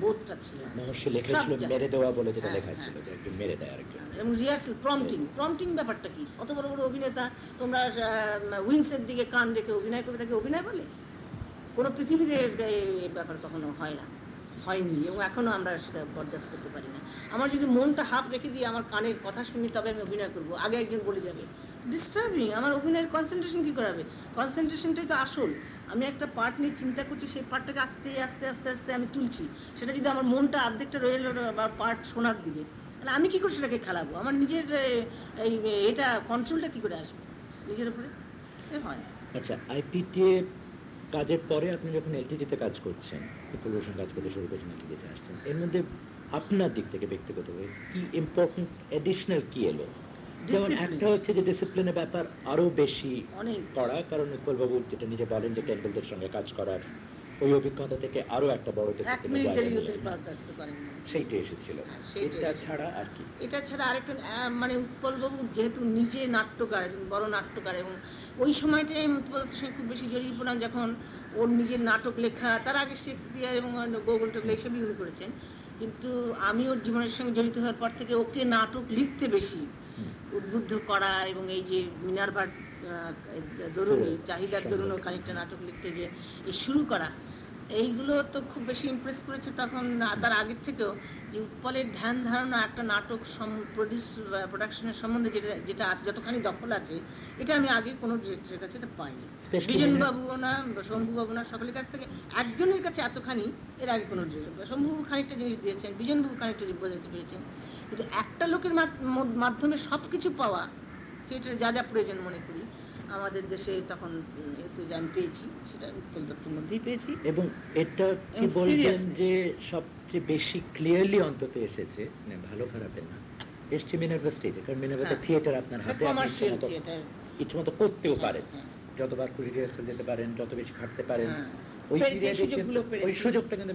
বোধটা ছিল। মহর্ষি জায়গায়। মেরে দেওয়া বলে যেটা হ্যাঁ, লেখা হ্যাঁ। ছিল যে মেরে দেয় আরেকজন। এবং রিহার্সাল প্রম্পটিং প্রম্পটিং ব্যাপারটা কি? অত বড় বড় অভিনেতা তোমরা উইংসের দিকে কান রেখে অভিনয় করবে তাকে অভিনয় বলে? কোনো পৃথিবীতে এই ব্যাপার কখনো হয় না হয়নি এবং এখনও আমরা সেটা বরদাস্ত করতে পারি না। আমার যদি মনটা হাফ রেখে দিয়ে আমার কানের কথা শুনি তবে আমি অভিনয় করব। আগে একজন বলে যাবে ডিস্টার্বিং আমার অভিনয়ের কনসেন্ট্রেশন কি করাবে? কনসেন্ট্রেশনটাই তো আসল। আমি একটা পার্ট নিয়ে চিন্তা করছি, সেই পার্টটাকে আস্তে আস্তে আস্তে আস্তে আমি তুলছি। সেটা যদি আমার মনটা অর্ধেকটা রয়ে গেল পার্ট শোনার দিকে, তাহলে আমি কি করে সেটাকে খেলাবো? আমার নিজের এই এটা কন্ট্রোলটা কী করে আসবে? নিজের উপরে? হয়। আচ্ছা আইপিটি কাজের পরে আপনি যখন এলটিডিতে কাজ করছেন কাজ করতে শুরু করছেন এলটিডিতে আসছেন, এর মধ্যে আপনার দিক থেকে ব্যক্তিগতভাবে কি ইম্পর্টেন্ট এডিশনাল কি এলো? যেমন একটা হচ্ছে যে ডিসিপ্লিনের ব্যাপার আরও বেশি অনেক। করা। কারণ উৎপল বাবু যেটা নিজে বলেন যে টেন্ডুলদের সঙ্গে কাজ করার ওই অভিজ্ঞতা থেকে আরও একটা বড়। সেইটা এসেছিল। হ্যাঁ, এটা ছাড়া আর কি? এটা ছাড়া আরেকটা মানে উৎপলবাবু যেহেতু নিজে নাট্যকার একজন বড় নাট্যকার এবং ওই সময়টাই আমি উৎপলের সঙ্গে খুব বেশি জড়িয়ে পড়লাম যখন ওর নিজের নাটক লেখা তার আগে শেক্সপিয়ার এবং গোগল টোগল এইসবই উনি করেছেন। কিন্তু আমি ওর জীবনের সঙ্গে জড়িত হওয়ার পর থেকে ওকে নাটক লিখতে বেশি। উদ্বুদ্ধ করা এবং এই যে মিনারভার হুম, চাহিদার। দরুনও খানিকটা নাটক লিখতে যে শুরু করা এইগুলো তো খুব বেশি ইমপ্রেস করেছে তখন তার আগের থেকেও যে উৎপলের ধ্যান ধারণা একটা নাটক প্রডিউস প্রোডাকশনের সম্বন্ধে যেটা যেটা আছে যতখানি দখল আছে এটা আমি আগে কোনো ডিরেক্টরের কাছে এটা পাইনি। Especially বিজন when- না শম্ভু বাবু না সকলের কাছ থেকে একজনের কাছে এতখানি এর আগে কোনো ডিরেক্টর শম্ভুবাবু খানিকটা জিনিস দিয়েছেন বিজন বাবু খানিকটা জিনিস বোঝাতে পেরেছেন কিন্তু একটা লোকের মাধ্যমে সব কিছু পাওয়া থিয়েটারে যা যা প্রয়োজন মনে করি আমাদের দেশে তখন এতে যে আমি পেয়েছি সেটা উৎপল মধ্যেই পেয়েছি এবং এটা কি বলছেন যে সবচেয়ে বেশি ক্লিয়ারলি অন্তত এসেছে মানে ভালো খারাপের না এসছে মিনার্ভা স্টেজে কারণ মিনার্ভাতে হ্যাঁ। থিয়েটার আপনার হাতে কমার্শিয়াল ইচ্ছেমতো- করতেও পারেন হ্যাঁ। যতবার খুশি রিহার্সাল যেতে পারেন যত বেশি খাটতে পারেন হ্যাঁ। ওই সুযোগটা কিন্তু।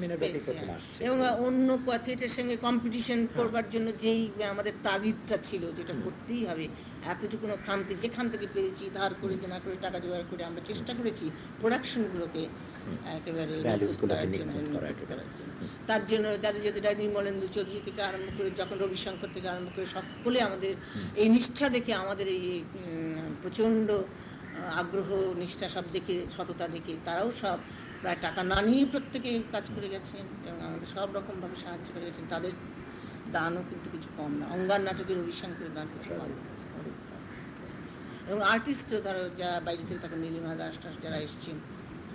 আসছে এবং অন্য সঙ্গে কম্পিটিশন হ্যাঁ। করবার জন্য যেই আমাদের তাগিদটা ছিল যেটা করতেই হবে এতটুকু খামতে যেখান থেকে পেরেছি ধার করে করে টাকা জোগাড় করে আমরা চেষ্টা করেছি প্রোডাকশনগুলোকে। একেবারে। তার জন্য যাদের যাদের নির্মলেন্দু চৌধুরী থেকে আরম্ভ করে যখন রবিশঙ্কর থেকে আরম্ভ করে সকলে আমাদের এই নিষ্ঠা দেখে আমাদের এই প্রচণ্ড আগ্রহ নিষ্ঠা সব দেখে সততা দেখে তারাও সব প্রায় টাকা না নিয়ে প্রত্যেকে কাজ করে গেছেন এবং আমাদের সব রকম ভাবে সাহায্য করে গেছেন। তাদের দানও কিন্তু কিছু কম না। অঙ্গার নাটকের অভিশঙ্করের দান কিছু কম এবং আর্টিস্টও ধরো যারা বাইরে থেকে তখন নীলিমা দাস টাস যারা এসছেন,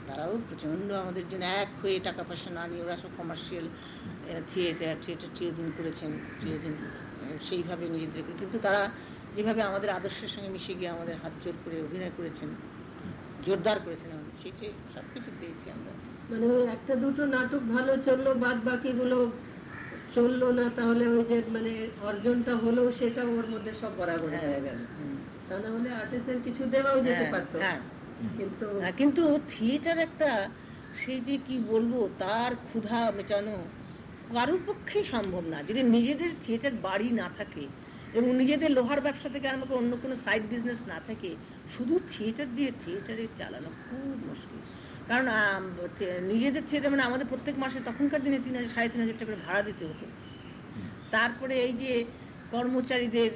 তারাও প্রচণ্ড আমাদের জন্য এক হয়ে টাকা পয়সা না নিয়ে ওরা সব কমার্শিয়াল থিয়েটার থিয়েটার চিরদিন করেছেন চিরদিন সেইভাবে নিজেদেরকে। কিন্তু তারা যেভাবে আমাদের আদর্শের সঙ্গে মিশে গিয়ে আমাদের হাত জোর করে অভিনয় করেছেন জোরদার করেছেন আমাদের সেটাই সব কিছু পেয়েছি আমরা। মানে ওই একটা দুটো নাটক ভালো চলল বাদ বাকিগুলো চলল না তাহলে ওই যে মানে অর্জনটা হলো সেটা ওর মধ্যে সব বরাবর হয়ে গেল। তা না হলে আর্টিস্টের কিছু দেওয়াও যেতে হ্যাঁ, পারতো। হ্যাঁ। কিন্তু হ্যাঁ, কিন্তু থিয়েটার একটা সেই যে কি বলব তার ক্ষুধা মেটানো কারোর পক্ষেই সম্ভব না। যদি নিজেদের থিয়েটার বাড়ি না থাকে এবং নিজেদের লোহার ব্যবসা থেকে আরম্ভ করে অন্য কোনো সাইড বিজনেস না থাকে শুধু থিয়েটার দিয়ে থিয়েটারে চালানো খুব মুশকিল। কারণ নিজেদের থিয়েটার মানে আমাদের প্রত্যেক মাসে তখনকার দিনে তিন হাজার, সাড়ে তিন হাজার টাকা ভাড়া দিতে হতো। তারপরে এই যে কর্মচারীদের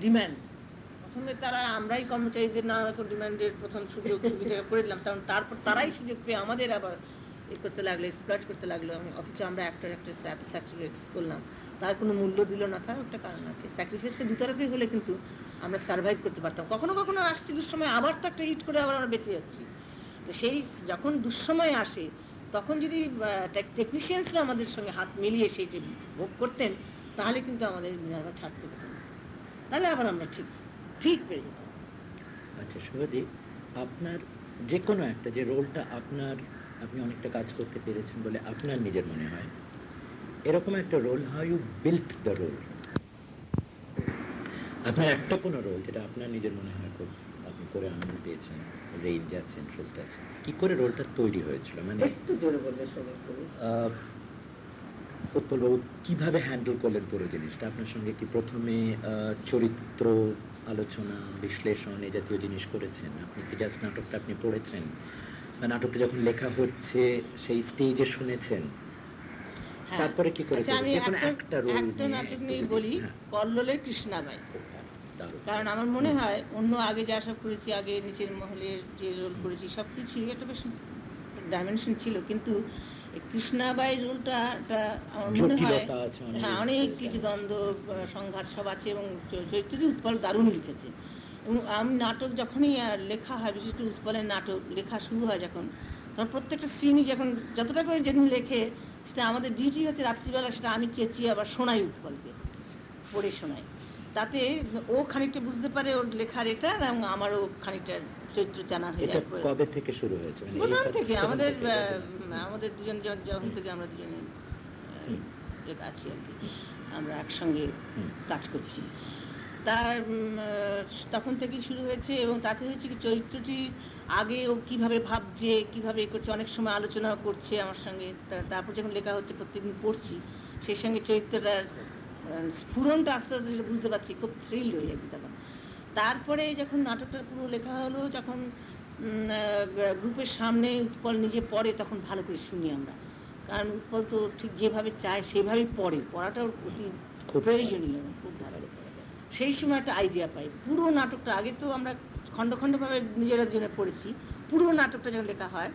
ডিমান্ড প্রথমে তারা আমরাই কর্মচারীদের নানা রকম ডিমান্ডের প্রথম সুযোগ সুবিধা করে দিলাম। কারণ তারপর তারাই সুযোগ পেয়ে আমাদের আবার এ করতে লাগল এক্সপ্লয়েট করতে লাগল আমি- অথচ আমরা একটা একটা এত স্যাক্রিফাইস করলাম। তার কোনো মূল্য দিল না, তার একটা কারণ আছে। স্যাক্রিফাইসটা দুতরফেই হলে কিন্তু আমরা সার্ভাইভ করতে পারতাম। কখনো কখনো আসছি দুঃসময়, আবার তো একটা হিট করে আবার আমরা বেঁচে যাচ্ছি। তো সেই যখন দুঃসময় আসে, তখন যদি টেকনিশিয়ানসরা আমাদের সঙ্গে হাত মিলিয়ে সেইটি ভোগ করতেন, তাহলে কিন্তু আমাদের মিনারভা ছাড়তে হতো না। তাহলে আবার আমরা ঠিক ঠিক পেরে যেতাম। আচ্ছা শুভদি আপনার যে কোনো একটা, যে রোলটা আপনার, আপনি অনেকটা কাজ করতে পেরেছেন বলে আপনার নিজের মনে হয়, এরকম একটা role how you built the role আপনার একটা কোনো রোল যেটা আপনার নিজের মনে হয় খুব আপনি করে আনন্দ পেয়েছেন রেঞ্জ আছে ইন্টারেস্ট আছে কি করে রোলটা তৈরি হয়েছিল? মানে একটু জোরে আহ, উৎপলবাবু কীভাবে হ্যান্ডেল করলেন পুরো জিনিসটা? আপনার সঙ্গে কি প্রথমে চরিত্র আলোচনা বিশ্লেষণ এই জাতীয় জিনিস করেছেন? আপনি কি জাস্ট নাটকটা আপনি পড়েছেন? বা নাটকটা যখন লেখা হচ্ছে সেই স্টেজে শুনেছেন? হ্যাঁ। তারপরে কি করেছেন আচ্ছা, আমি একটা- রোল একটা নাটক নিয়ে বলি হ্যাঁ, কল্লোলের কৃষ্ণাবাই। কারণ আমার মনে হয় অন্য আগে যা সব করেছি আগে নিচের মহলের যে রোল করেছি সব কিছুই একটা বেশ ডাইমেনশন ছিল। কিন্তু কৃষ্ণাবাই রোলটা আমার মনে হয় অনেক। হ্যাঁ অনেক কিছু দ্বন্দ্ব সংঘাত সব আছে এবং চরিত্রটি উৎপল দারুণ লিখেছে। এবং আমি নাটক যখনই লেখা হয় বিশেষ করে উৎপলের নাটক লেখা শুরু হয় যখন তখন প্রত্যেকটা সিনই যখন যতটা করে যেদিন লেখে সেটা আমাদের ডিউটি হচ্ছে রাত্রিবেলা সেটা আমি চেঁচিয়ে আবার শোনাই উৎপলকে পড়ে শোনাই। তাতে ও খানিকটা বুঝতে পারে ওর লেখার এটা এবং আমারও খানিকটা চরিত্র জানা হয়ে এটা যায় কবে থেকে শুরু হয়েছে? মানে প্রথম থেকে আমাদের আমাদের দুজন যখন থেকে আমরা দুজনে। আছি আর কি আমরা একসঙ্গে কাজ করছি। তার তখন থেকে শুরু হয়েছে এবং তাতে হয়েছে কি চরিত্রটি আগে ও কীভাবে ভাবছে কীভাবে এ করছে অনেক সময় আলোচনা করছে আমার সঙ্গে। তারপর যখন লেখা হচ্ছে প্রত্যেকদিন পড়ছি সেই সঙ্গে চরিত্রটার স্ফুরণটা আস্তে আস্তে সেটা বুঝতে পারছি খুব থ্রিল হয়ে যাচ্ছে তখন। তারপরে যখন নাটকটা পুরো লেখা হলো যখন গ্রুপের সামনে উৎপল নিজে পড়ে তখন ভালো করে শুনি আমরা। কারণ উৎপল তো ঠিক যেভাবে চায় সেভাবেই পড়ে। পড়াটা ওর অতি প্রয়োজনীয় খুব ভালো সেই সময় একটা আইডিয়া পাই। পুরো নাটকটা আগে তো আমরা খণ্ড খণ্ডভাবে নিজেরা দুজনে পড়েছি। পুরো নাটকটা যখন লেখা হয়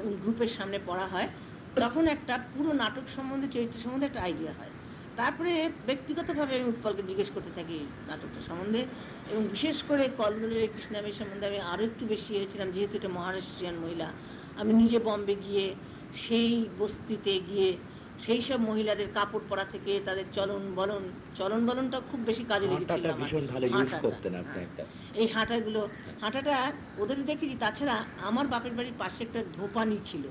এবং গ্রুপের সামনে পড়া হয় তখন একটা পুরো নাটক সম্বন্ধে চরিত্র সম্বন্ধে একটা আইডিয়া হয়। তারপরে ব্যক্তিগতভাবে আমি উৎপলকে জিজ্ঞেস করতে থাকি নাটকটা সম্বন্ধে এবং বিশেষ করে কল্লোলের কৃষ্ণামের সম্বন্ধে আমি আরও একটু বেশি হয়েছিলাম যেহেতু এটা মহারাষ্ট্রিয়ান মহিলা। আমি নিজে বম্বে গিয়ে সেই বস্তিতে গিয়ে সেই সব মহিলাদের কাপড় পরা থেকে তাদের চলন বলন চলন বলনটা খুব বেশি কাজে লেগেছিল হ্যাঁ। এই হাঁটাগুলো হাঁটাটা ওদের দেখেছি তাছাড়া আমার বাপের বাড়ির পাশে একটা ধোপানি ছিল।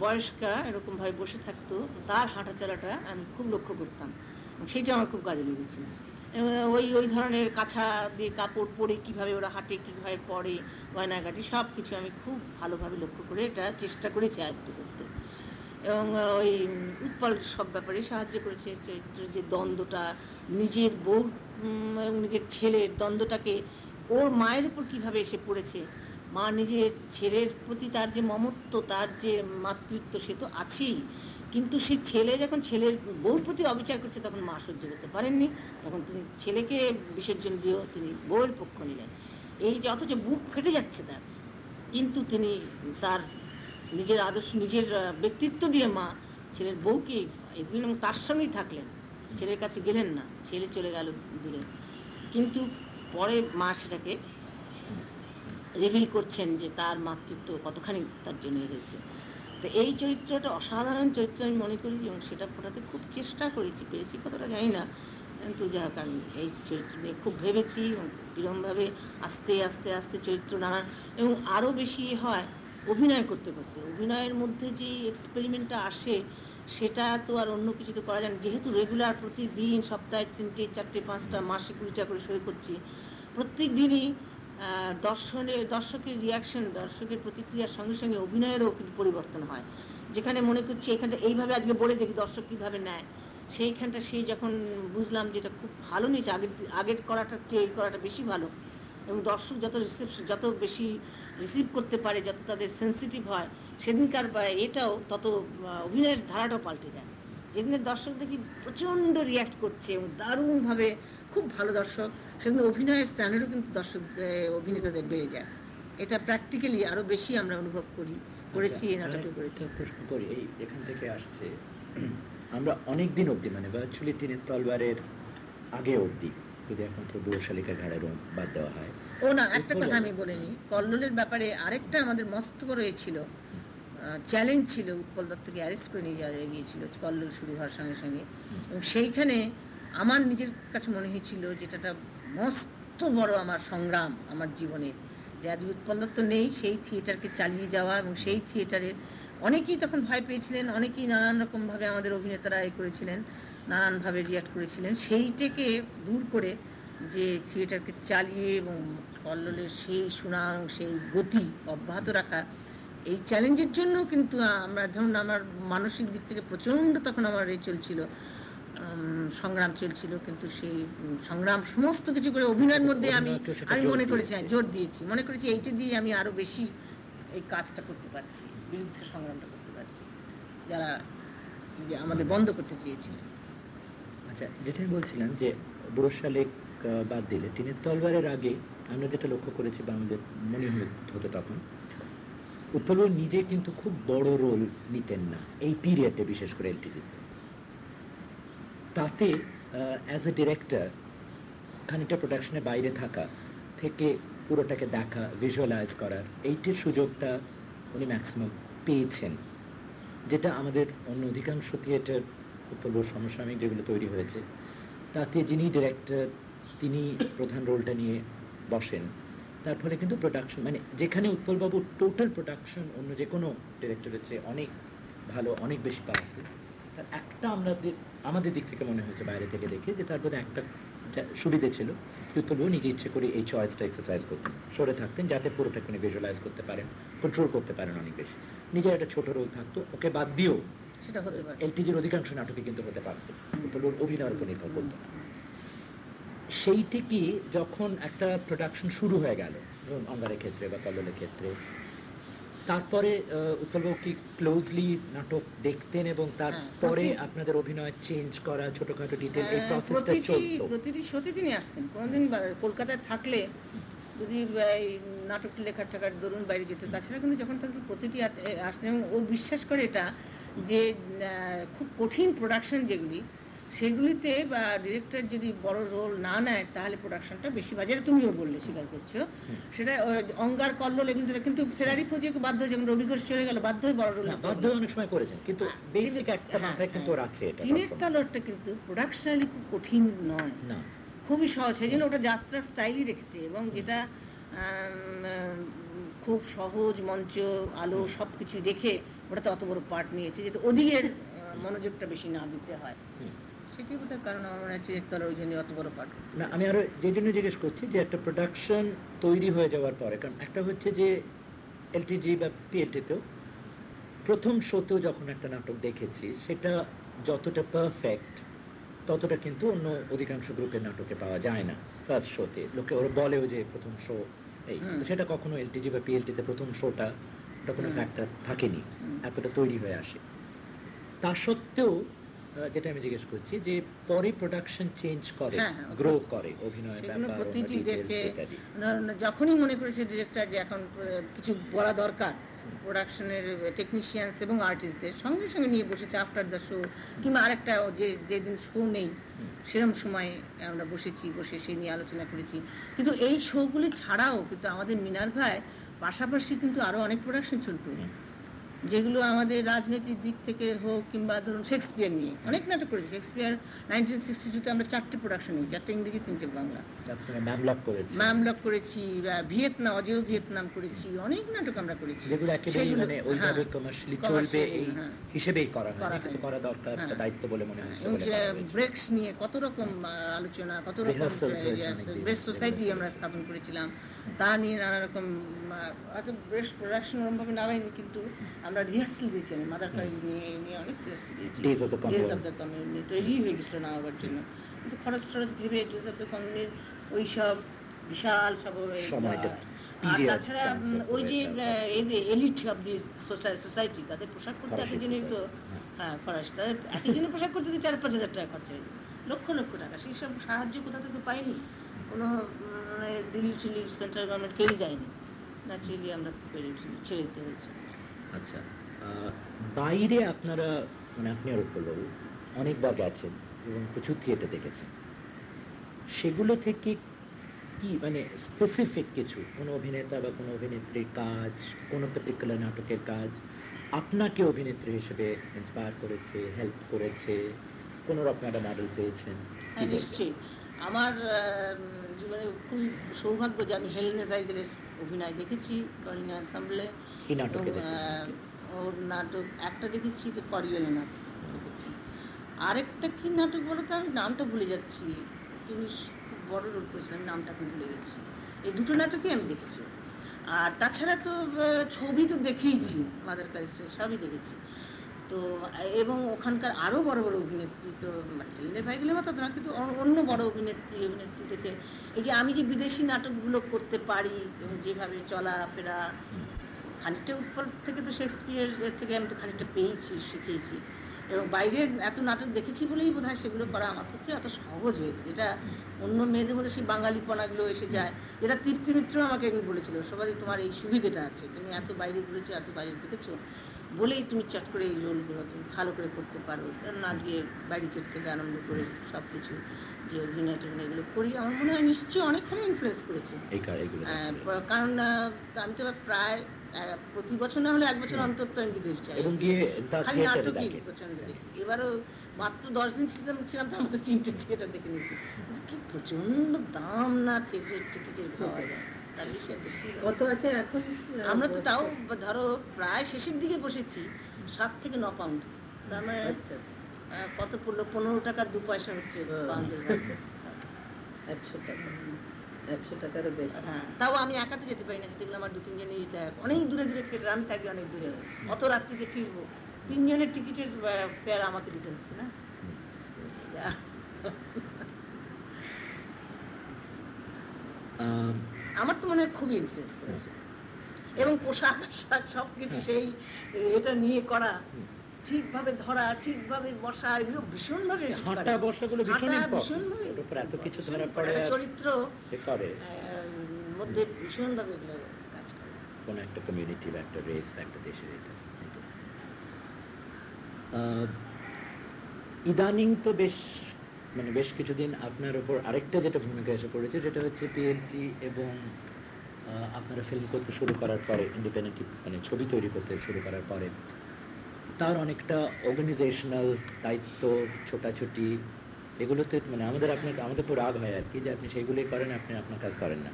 বয়স্কা এরকম ভাবে বসে থাকতো, তার হাঁটা চলাটা আমি খুব লক্ষ্য করতাম। সেটা আমার খুব কাজে লেগেছিল। ওই ওই ধরনের কাছা দিয়ে কাপড় পরে কীভাবে ওরা হাঁটে, কীভাবে পরে গয়নাগাটি সব কিছু আমি খুব ভালোভাবে লক্ষ্য করে এটা চেষ্টা করেছি আয়ত্ত করতে। এবং ওই উৎপল সব ব্যাপারে সাহায্য করেছে, চরিত্র, যে দ্বন্দ্বটা, নিজের বউ এবং নিজের ছেলের দ্বন্দ্বটাকে ওর মায়ের উপর কীভাবে এসে পড়েছে মা নিজের ছেলের প্রতি তার যে মমত্ব, তার যে মাতৃত্ব, সে তো আছেই। কিন্তু সেই ছেলে যখন ছেলের বউর প্রতি অবিচার করছে, তখন মা সহ্য করতে পারেননি। তখন তিনি ছেলেকে বিসর্জন দিয়েও তিনি বউয়ের পক্ষ নিলেন। এই যে অথচ বুক ফেটে যাচ্ছে তার। কিন্তু তিনি তার নিজের আদর্শ, নিজের ব্যক্তিত্ব দিয়ে মা ছেলের বউকে এবং তার সঙ্গেই থাকলেন। ছেলের কাছে গেলেন না। ছেলে চলে গেল দূরে। কিন্তু পরে মা সেটাকে রিভিল করছেন যে তার মাতৃত্ব কতখানি তার জন্য হয়েছে। তো এই চরিত্রটা অসাধারণ চরিত্র আমি মনে করি এবং সেটা ফোটাতে খুব চেষ্টা করেছি, পেরেছি, কতটা জানি না। কিন্তু যাই হোক আমি এই চরিত্র নিয়ে খুব ভেবেছি এবং আস্তে আস্তে আস্তে চরিত্র নানা এবং আরও বেশি হয় অভিনয় করতে করতে। অভিনয়ের মধ্যে যে এক্সপেরিমেন্টটা আসে, সেটা তো আর অন্য কিছু তো করা যায় না। যেহেতু রেগুলার প্রতিদিন সপ্তাহে তিনটে, চারটে, পাঁচটা, মাসে কুড়িটা করে সই করছি, প্রত্যেক দিনই দর্শনের দর্শকের রিয়াকশন দর্শকের প্রতিক্রিয়ার সঙ্গে সঙ্গে অভিনয়েরও কিছু পরিবর্তন হয়। যেখানে মনে করছি এখানটা এইভাবে আজকে বলে দেখি দর্শক কীভাবে নেয়। সেইখানটা সেই যখন বুঝলাম যে এটা খুব ভালো নিয়েছে, আগের আগের করাটা চেয়ে করাটা বেশি ভালো। এবং দর্শক যত রিসেপশন যত বেশি রিসিভ করতে পারে, যত তাদের সেন্সিটিভ হয়, সেদিনকার এটাও তত অভিনয়ের ধারাটাও পাল্টে যায়। যেদিনের দর্শক দেখি প্রচণ্ড রিয়াক্ট করছে এবং দারুণভাবে খুব ভালো দর্শক। সেদিন অভিনয়ের স্ট্যান্ডার্ডও কিন্তু দর্শক অভিনেতাদের বেড়ে যায়। এটা প্র্যাকটিক্যালি আরও বেশি আমরা অনুভব করি করেছি এই আচ্ছা, নাটকে করেছি। প্রশ্ন করি এই এখান থেকে আসছে আমরা অনেক দিন অবধি মানে ভার্চুয়ালি টিনের তলবারের আগে অবধি যদি এখন তো বুড়ো শালিকা ঘাড়ের বাদ দেওয়া হয় ও না একটা কথা। আমি বলিনি। কল্লোলের ব্যাপারে আরেকটা আমাদের মস্ত এ ছিল চ্যালেঞ্জ ছিল উৎপল দত্তকে অ্যারেস্ট করে নিয়ে যাওয়া গিয়েছিল কল্লোল শুরু হওয়ার সঙ্গে সঙ্গে। এবং সেইখানে আমার নিজের কাছে মনে হয়েছিল যেটা একটা মস্ত বড় আমার সংগ্রাম আমার জীবনে। যে আজ উৎপল দত্ত নেই, সেই থিয়েটারকে চালিয়ে যাওয়া এবং সেই থিয়েটারে অনেকেই তখন ভয় পেয়েছিলেন, অনেকেই নানান রকমভাবে আমাদের অভিনেতারা এ করেছিলেন নানানভাবে রিয়াক্ট করেছিলেন। সেইটাকে দূর করে যে থিয়েটারকে চালিয়ে এবং কল্লোলের সেই সুনাম, সেই গতি অব্যাহত রাখা, এই চ্যালেঞ্জের জন্য কিন্তু আমরা, ধরুন আমার মানসিক দিক থেকে প্রচণ্ড তখন আমার এ চলছিল। সংগ্রাম চলছিল কিন্তু সেই সংগ্রাম সমস্ত কিছু করে অভিনয়ের মধ্যে আমি আমি মনে করেছি হ্যাঁ, জোর দিয়েছি। মনে করেছি এইটা দিয়ে আমি আরও বেশি এই কাজটা করতে পারছি বিরুদ্ধে সংগ্রামটা করতে পারছি যারা যে আমাদের বন্ধ করতে চেয়েছিলেন আচ্ছা যেটা আমি বলছিলাম যে বুড়ো শালিক আহ, বাদ দিলে টিনের তলবারের আগে আমরা যেটা লক্ষ্য করেছি বা আমাদের মনে হতো তখন উৎপল নিজে কিন্তু খুব বড় রোল নিতেন না এই পিরিয়ডে বিশেষ করে এলটিজিতে তাতে অ্যাজ এ ডিরেক্টর খানিকটা প্রোডাকশনের বাইরে থাকা থেকে পুরোটাকে দেখা ভিজুয়ালাইজ করার, এইটির সুযোগটা উনি ম্যাক্সিমাম পেয়েছেন। যেটা আমাদের অন্য অধিকাংশ থিয়েটার উৎপল সমসাময়িক যেগুলো তৈরি হয়েছে, তাতে যিনি ডিরেক্টর তিনি প্রধান রোলটা নিয়ে বসেন। তার ফলে কিন্তু প্রোডাকশন মানে যেখানে উৎপলবাবুর টোটাল প্রোডাকশন অন্য যে কোনো ডিরেক্টরের চেয়ে অনেক ভালো, অনেক বেশি পাওয়ারফুল তার একটা আমাদের আমাদের দিক থেকে মনে হয়েছে বাইরে থেকে দেখে যে তার মধ্যে একটা সুবিধে ছিল যে উৎপলবাবু নিজে ইচ্ছে করে এই চয়েসটা এক্সারসাইজ করতেন। সরে থাকতেন যাতে পুরোটা কোনো ভিজুয়ালাইজ করতে পারেন কন্ট্রোল করতে পারেন অনেক বেশি। নিজের একটা ছোট রোল থাকতো ওকে বাদ দিয়েও সেটা হতে পারে। এলটিজির অধিকাংশ নাটকে কিন্তু হতে পারত। উৎপলবাবুর অভিনয়ের উপর নির্ভর করতো না। সেইটিকে যখন একটা প্রোডাকশন শুরু হয়ে গেল ধরুন অঙ্গারের ক্ষেত্রে বা কল্লোলের ক্ষেত্রে তারপরে উৎপলবাবু কি ক্লোজলি নাটক দেখতেন এবং তারপরে আপনাদের অভিনয় চেঞ্জ করা ছোটখাটো ডিটেল এই প্রসেসটা প্রতিটি চলতো। প্রতিটি শোতে তিনি আসতেন। কোনোদিন কলকাতায় থাকলে যদি এই নাটক লেখার টাকার দরুন বাইরে যেত। তাছাড়া কিন্তু যখন থাকতো প্রতিটি আসতেন এবং ও বিশ্বাস করে এটা যে আহ, খুব কঠিন প্রোডাকশন যেগুলি সেগুলিতে বা ডিরেক্টর যদি বড় রোল না নেয় তাহলে প্রোডাকশনটা বেশি বাজারে তুমিও বললে স্বীকার করছ। সেটা অঙ্গার কল্লোল এগুলো কিন্তু ফেরারি খোঁজে বাধ্য যেমন রবি ঘোষ চলে গেল বাধ্য হয়ে বড় রোল না, বাধ্য হয়ে অনেক সময় করেছেন কিন্তু বেসিক একটা হ্যাঁ, মাথায় কিন্তু আছে এটা কিন্তু প্রোডাকশনালি খুব কঠিন নয়। না। খুবই সহজ সেই জন্য ওটা যাত্রার স্টাইলই রেখেছে এবং যেটা খুব সহজ মঞ্চ আলো সব কিছু দেখে ওটাতে অত বড় পার্ট নিয়েছে যাতে ওদিকের মনোযোগটা বেশি না দিতে হয়। হুম। বোধহয় কারণ আমার মনে হচ্ছে তলার ওই জন্য অত বড় পার্ট না আমি আরও যে জন্য জিজ্ঞেস করছি যে একটা প্রোডাকশন তৈরি হয়ে যাওয়ার পরে কারণ একটা হচ্ছে যে এলটিজি বা পিএটিতেও প্রথম শোতেও যখন একটা নাটক দেখেছি সেটা যতটা পারফেক্ট ততটা কিন্তু অন্য অধিকাংশ গ্রুপের নাটকে পাওয়া যায় না ফার্স্ট শোতে লোকে ওরা বলেও যে প্রথম শো এই সেটা কখনো এলটিজি বা পিএলটিতে প্রথম শোটা ওটা কোনো ফ্যাক্টর থাকেনি এতটা তৈরি হয়ে আসে। তা সত্ত্বেও যেটা আমি জিজ্ঞেস করছি যে পরে প্রোডাকশন চেঞ্জ করে হ্যাঁ, হ্যাঁ, গ্রো করে অভিনয় প্রতিটি যখনই মনে করেছে ডিরেক্টর যে এখন কিছু বলা দরকার প্রোডাকশনের টেকনিশিয়ানস এবং আর্টিস্টদের সঙ্গে সঙ্গে নিয়ে বসেছে আফটার দ্য শো কিংবা আরেকটা যে যেদিন শো নেই সেরকম সময় আমরা বসেছি বসে সেই নিয়ে আলোচনা করেছি। কিন্তু এই শোগুলি ছাড়াও কিন্তু আমাদের মিনার্ভায় পাশাপাশি কিন্তু আরও অনেক প্রোডাকশন চলতো। যেগুলো আমাদের রাজনীতির দিক থেকে হোক কিংবা ধরুন শেক্সপিয়ার নিয়ে অনেক নাটক করেছি। শেক্সপিয়ার নাইনটিন সিক্সটি টুতে আমরা চারটে প্রোডাকশন নিই চারটে ইংরেজি তিনটে বাংলা। ম্যামলক করেছি। ভিয়েতনাম অজেয় ভিয়েতনাম করেছি অনেক নাটক আমরা করেছি। সেগুলো- মানে হ্যাঁ, হ্যাঁ। হিসেবেই করা হয় করা দরকার। দায়িত্ব বলে মনে। ব্রেকস নিয়ে কত রকম আলোচনা কত রকম সোসাইটি আমরা স্থাপন করেছিলাম। তা নিয়ে নানা রকম হয়তো ব্রেস্ট প্রোডাকশন নামাইনি কিন্তু আমরা রিহার্সাল দিয়েছি আমি মাদার নিয়ে এই নিয়ে অনেক রিহার্সাল দিয়েছি। Days of the Commune. Days of the commune তৈরি হয়ে গেছিল না হওয়ার জন্য। কিন্তু খরচ টরচ ভেবে ডেজ অফ দ্য কমিউনির ওই সব বিশাল সব আর তাছাড়া ওই যে এলিট অফ দি সোসাইটি তাদের পোশাক করতে ফরাসি একজনই তো হ্যাঁ। ফরাসি। তাদের একজনের পোশাক করতে চার পাঁচ হাজার টাকা খরচা হয়ে লক্ষ লক্ষ টাকা। সেই সব সাহায্য কোথা থেকে পাইনি? কোনো দিল্লি টিল্লি সেন্ট্রাল গভর্নমেন্ট কেউই দেয়নি। ন্যাচারালি আমরা পেরে- ছেড়ে দিতে হয়েছে। আচ্ছা বাইরে আপনারা মানে আপনি আর উৎপলবাবু অনেকবার গেছেন এবং প্রচুর থিয়েটার দেখেছেন। সেগুলো থেকে কি মানে স্পেসিফিক কিছু কোনো অভিনেতা বা কোনো অভিনেত্রীর কাজ কোনো পার্টিকুলার নাটকের কাজ আপনাকে অভিনেত্রী হিসেবে ইন্সপায়ার করেছে হেল্প করেছে কোনো রকম একটা মডেল পেয়েছেন? হ্যাঁ নিশ্চয়ই। আমার জীবনে খুব সৌভাগ্য যে আমি হেলেনের বাইগেলের অভিনয় দেখেছি দেখেছেন? আহ, ওর নাটক একটা দেখেছি তো করিওলেনাস দেখেছি। আরেকটা কি নাটক বলো তো আমি নামটা ভুলে যাচ্ছি। তিনি খুব বড় রোল করেছিলেন আমি নামটা এখন ভুলে গেছি। এই দুটো নাটকই আমি দেখেছি। আর তাছাড়া তো ছবি তো দেখেইছি মাদার কারিস্টার সবই দেখেছি। তো, এবং ওখানকার আরও বড় বড় অভিনেত্রী তো মানে হেলেনে ভাইগুলো মতো না কিন্তু অন্য বড় অভিনেত্রী অভিনেত্রী থেকে, এই যে আমি যে বিদেশি নাটকগুলো করতে পারি যেভাবে চলাফেরা খানিকটা উৎপল থেকে তো শেক্সপিয়ার থেকে আমি তো খানিকটা পেয়েছি, শিখেছি। এবং বাইরের এত নাটক দেখেছি বলেই বোধহয় সেগুলো করা আমার পক্ষে এত সহজ হয়েছে। যেটা অন্য মেয়েদের মধ্যে সেই বাঙালিপনাগুলো এসে যায়। যেটা তৃপ্তি মিত্র আমাকে একদিন বলেছিল সবাই তোমার এই সুবিধাটা আছে। তুমি এত বাইরে ঘুরেছো, এত বাইরে দেখেছ। বলেই তুমি চট করে এই রোলগুলো তুমি ভালো করে করতে পারো। কারণ আজকে বাড়িতে থেকে আনন্দ করে সব কিছু যে অভিনয় টভিনয় এগুলো করি আমার মনে হয় নিশ্চয়ই অনেকখানি ইনফ্লুয়েস করেছে। কারণ আমি তো প্রায় প্রতি বছর না হলে এক বছর অন্তর তো আমি বিদেশ যাই। খালি থিয়েটারে নাটকই প্রচণ্ড দেখি। এবারও মাত্র দশ দিন ছিলাম ছিলাম তো আমাদের তিনটে থিয়েটার দেখে নিয়েছি। কি প্রচণ্ড দাম না থিয়েটারের টিকিটের পাওয়া যায় কত আছে এখন? আমরা তো তাও ধরো প্রায় শেষের দিকে বসেছি সাত থেকে ন পাউন্ড তার মানে আচ্ছা। কত পড়ল? পনেরো টাকা দু পয়সা হচ্ছে হ্যাঁ। পাউন্ডের একশো টাকা। একশো টাকারও বেশি। হ্যাঁ তাও আমি একাতে যেতে পারি না যেতে গেলে আমার দু তিনজন যেতে অনেক দূরে দূরে থিয়েটার আমি থাকি অনেক দূরে। অত রাত্রিতে ফিরবো। তিনজনের টিকিটের ফেয়ার আমাকে দিতে হচ্ছে না। আহ, আমার তো মনে হয় খুবই ইনফ্লুয়েস করেছে। এবং পোশাক আশাক সব কিছু সেই এটা নিয়ে করা ঠিকভাবে ধরা ঠিকভাবে বসা এগুলো ভীষণভাবে হাঁটা বসাগুলো। ভীষণভাবে এত কিছু ধরা পড়ে চরিত্র মধ্যে ভীষণভাবে এগুলো কাজ করে। কোন একটা কমিউনিটি বা একটা রেস বা একটা দেশের এটা। ইদানিং তো বেশ মানে বেশ কিছুদিন আপনার উপর আরেকটা যেটা ভূমিকা এসে পড়েছে, যেটা হচ্ছে পিএনটি এবং আপনারা ফিল্ম করতে শুরু করার পরে ইন্ডিপেন্ডেন্ট মানে ছবি তৈরি করতে শুরু করার পরে, তার অনেকটা অর্গানাইজেশনাল দায়িত্ব, ছোটাছুটি, এগুলোতে মানে আমাদের আপনার, আমাদের উপর রাগ হয় আর কি যে আপনি সেগুলোই করেন, আপনি আপনার কাজ করেন না।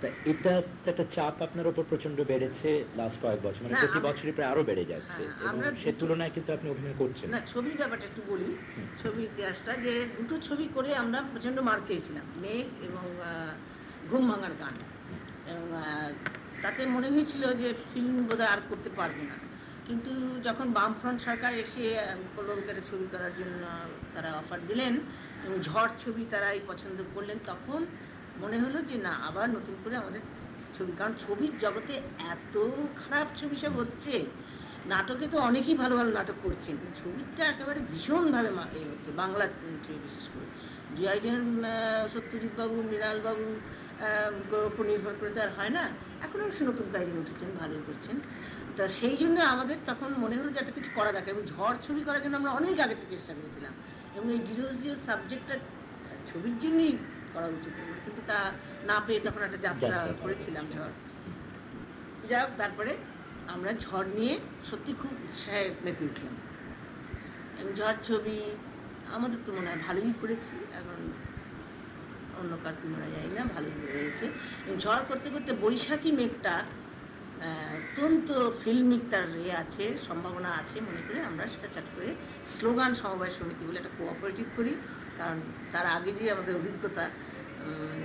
তা এটা একটা চাপ আপনার উপর প্রচণ্ড বেড়েছে লাস্ট কয়েক বছর মানে প্রতি বছরই প্রায় আরও বেড়ে যাচ্ছে হ্যাঁ, এবং সে তুলনায় কিন্তু আপনি অভিনয় করছেন। না ছবির ব্যাপারটা একটু বলি। ছবির ইতিহাসটা যে দুটো ছবি করে আমরা প্রচণ্ড মার খেয়েছিলাম মেঘ এবং ঘুম ভাঙার গান। এবং তাতে মনে হয়েছিল যে ফিল্ম বোধহয় আর করতে পারব না। কিন্তু যখন বামফ্রন্ট সরকার এসে কলকাতা ছবি করার জন্য তারা অফার দিলেন এবং ঝড় ছবি তারাই পছন্দ করলেন তখন মনে হলো যে না, আবার নতুন করে আমাদের ছবি, কারণ ছবির জগতে এত খারাপ ছবি সব হচ্ছে। নাটকে তো অনেকেই ভালো ভালো নাটক করছেন, কিন্তু ছবিটা একেবারে ভীষণভাবে এ হচ্ছে, বাংলা ছবি বিশেষ করে। দু একজন সত্যজিৎ বাবু, মৃণাল বাবু উপর নির্ভর করে তো আর হয় না এখনও সে নতুন কাজে উঠেছেন, ভালোই করছেন। তা সেই জন্য আমাদের তখন মনে হলো যে একটা কিছু করা দরকার এবং ঝড় ছবি করার জন্য আমরা অনেক আগে থেকে চেষ্টা করেছিলাম। এবং এই জিরো সাবজেক্টটা, ছবির জন্যই করা উচিত। কিন্তু তা না পেয়ে তখন একটা যাত্রা করেছিলাম ঝড়। যাই হোক তারপরে আমরা ঝড় নিয়ে সত্যি খুব উৎসাহে মেতে উঠলাম। ঝড় ছবি আমাদের তো মনে হয় ভালোই করেছি। এখন অন্য কার কি মনে যায় না ভালোই হয়েছে ঝড় করতে করতে বৈশাখী মেঘটা আহ, অত্যন্ত ফিল্মিক তার ইয়ে আছে সম্ভাবনা আছে মনে করে আমরা সেটা চাট করে স্লোগান সমবায় সমিতি বলে একটা কোঅপারেটিভ করি। কারণ তার আগে যে আমাদের অভিজ্ঞতা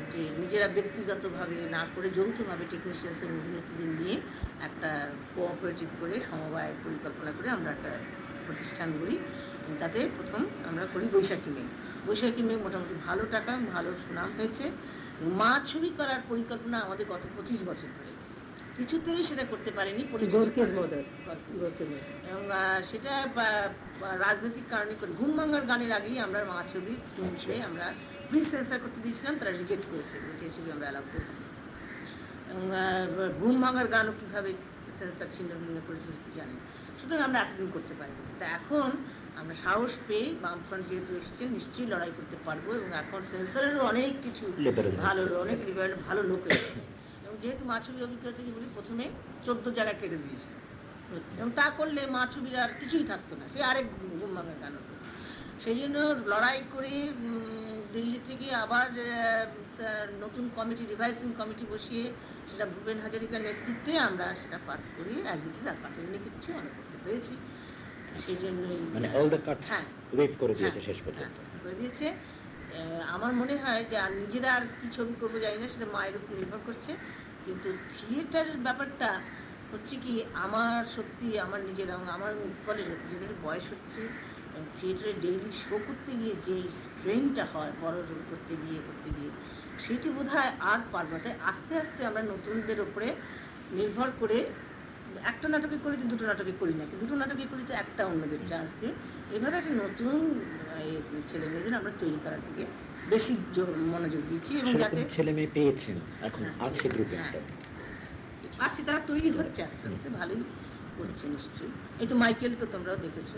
যে নিজেরা ব্যক্তিগতভাবে না করে যৌথভাবে টেকনিশিয়ানস এবং অভিনেত্রীদের নিয়ে একটা কোঅপারেটিভ করে সমবায় পরিকল্পনা করে আমরা একটা প্রতিষ্ঠান করি তাতে প্রথম আমরা করি বৈশাখী মেঘ। বৈশাখী মেঘ মোটামুটি ভালো টাকা, ভালো সুনাম হয়েছে। মা ছবি করার পরিকল্পনা আমাদের গত পঁচিশ বছর ধরে। কিছুতেই সেটা করতে পারেনি। এবং সেটা রাজনৈতিক কারণে করে ঘুম ভাঙার গানের আগেই আমরা মা ছবি স্ক্রিন আমরা প্রি সেন্সার করতে দিয়েছিলাম তারা রিজেক্ট করেছে এই ছবি আমরা অ্যালাউ করব। না। এবং ঘুম ভাঙার গানও কীভাবে সেন্সার ছিন্ন ভিন্ন করেছে সেটা জানেন। সুতরাং আমরা এতদিন করতে পারিনি। তা এখন আমরা সাহস পেয়ে বামফ্রন্ট যেহেতু এসছে নিশ্চয়ই লড়াই করতে পারব এবং এখন সেন্সারেরও অনেক কিছু ভালো অনেক লিবারেল ভালো লোক এসেছে। যেহেতু মাছবি অভিজ্ঞতা থেকে বলি প্রথমে চোদ্দ জায়গায় কেটে দিয়েছে। এবং তা করলে মাছবির আর কিছুই থাকতো না সে আরেক ঘুম ভাঙার গান হতো। সেই জন্য লড়াই করে দিল্লি থেকে আবার নতুন কমিটি রিভাইসিং কমিটি বসিয়ে সেটা ভূপেন হাজারিকার নেতৃত্বে আমরা সেটা পাস করি অ্যাজ ইট ইজ আর পাঠিয়ে কিছু অনেক উপকৃত হয়েছি। সেই জন্যই মানে অল দ্য কাটস হ্যাঁ ওয়েভ করে দিয়েছে হ্যাঁ, শেষ পর্যন্ত। হ্যাঁ, করে দিয়েছে। আহ, আমার মনে হয় যে আর নিজেরা আর কি ছবি করব জানি না সেটা মায়ের উপর নির্ভর করছে। কিন্তু থিয়েটারের ব্যাপারটা হচ্ছে কি, আমার সত্যি, আমার নিজের আমার ফলে যেহেতু বয়স হচ্ছে থিয়েটারে ডেইলি শো করতে গিয়ে যে স্ট্রেনটা হয়, বড় রোল করতে গিয়ে করতে গিয়ে, সেটি বোধ হয় আর পারব। তাই আস্তে আস্তে আমরা নতুনদের উপরে নির্ভর করে একটা নাটকে করি তো দুটো নাটকে করি না দুটো নাটকে করি তো একটা অন্যদের চান্স দিয়ে এভাবে একটা নতুন ছেলে মেয়েদের আমরা তৈরি করার দিকে বেশি মনোযোগ দিয়েছি এবং যাতে ছেলে মেয়ে পেয়েছেন এখন আছে গ্রুপে হ্যাঁ। আছে তারা তৈরি হচ্ছে আস্তে আস্তে ভালোই করছে নিশ্চয়ই। এই তো মাইকেল তো তোমরাও দেখেছ।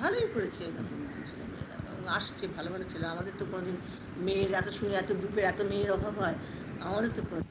ভালোই করেছে নতুন নতুন ছেলে মেয়েরা আসছে ভালো ভালো ছেলে। আমাদের তো কোনোদিন মেয়ের এত শুনে এত গ্রুপের এত মেয়ের অভাব হয় আমাদের তো কোনো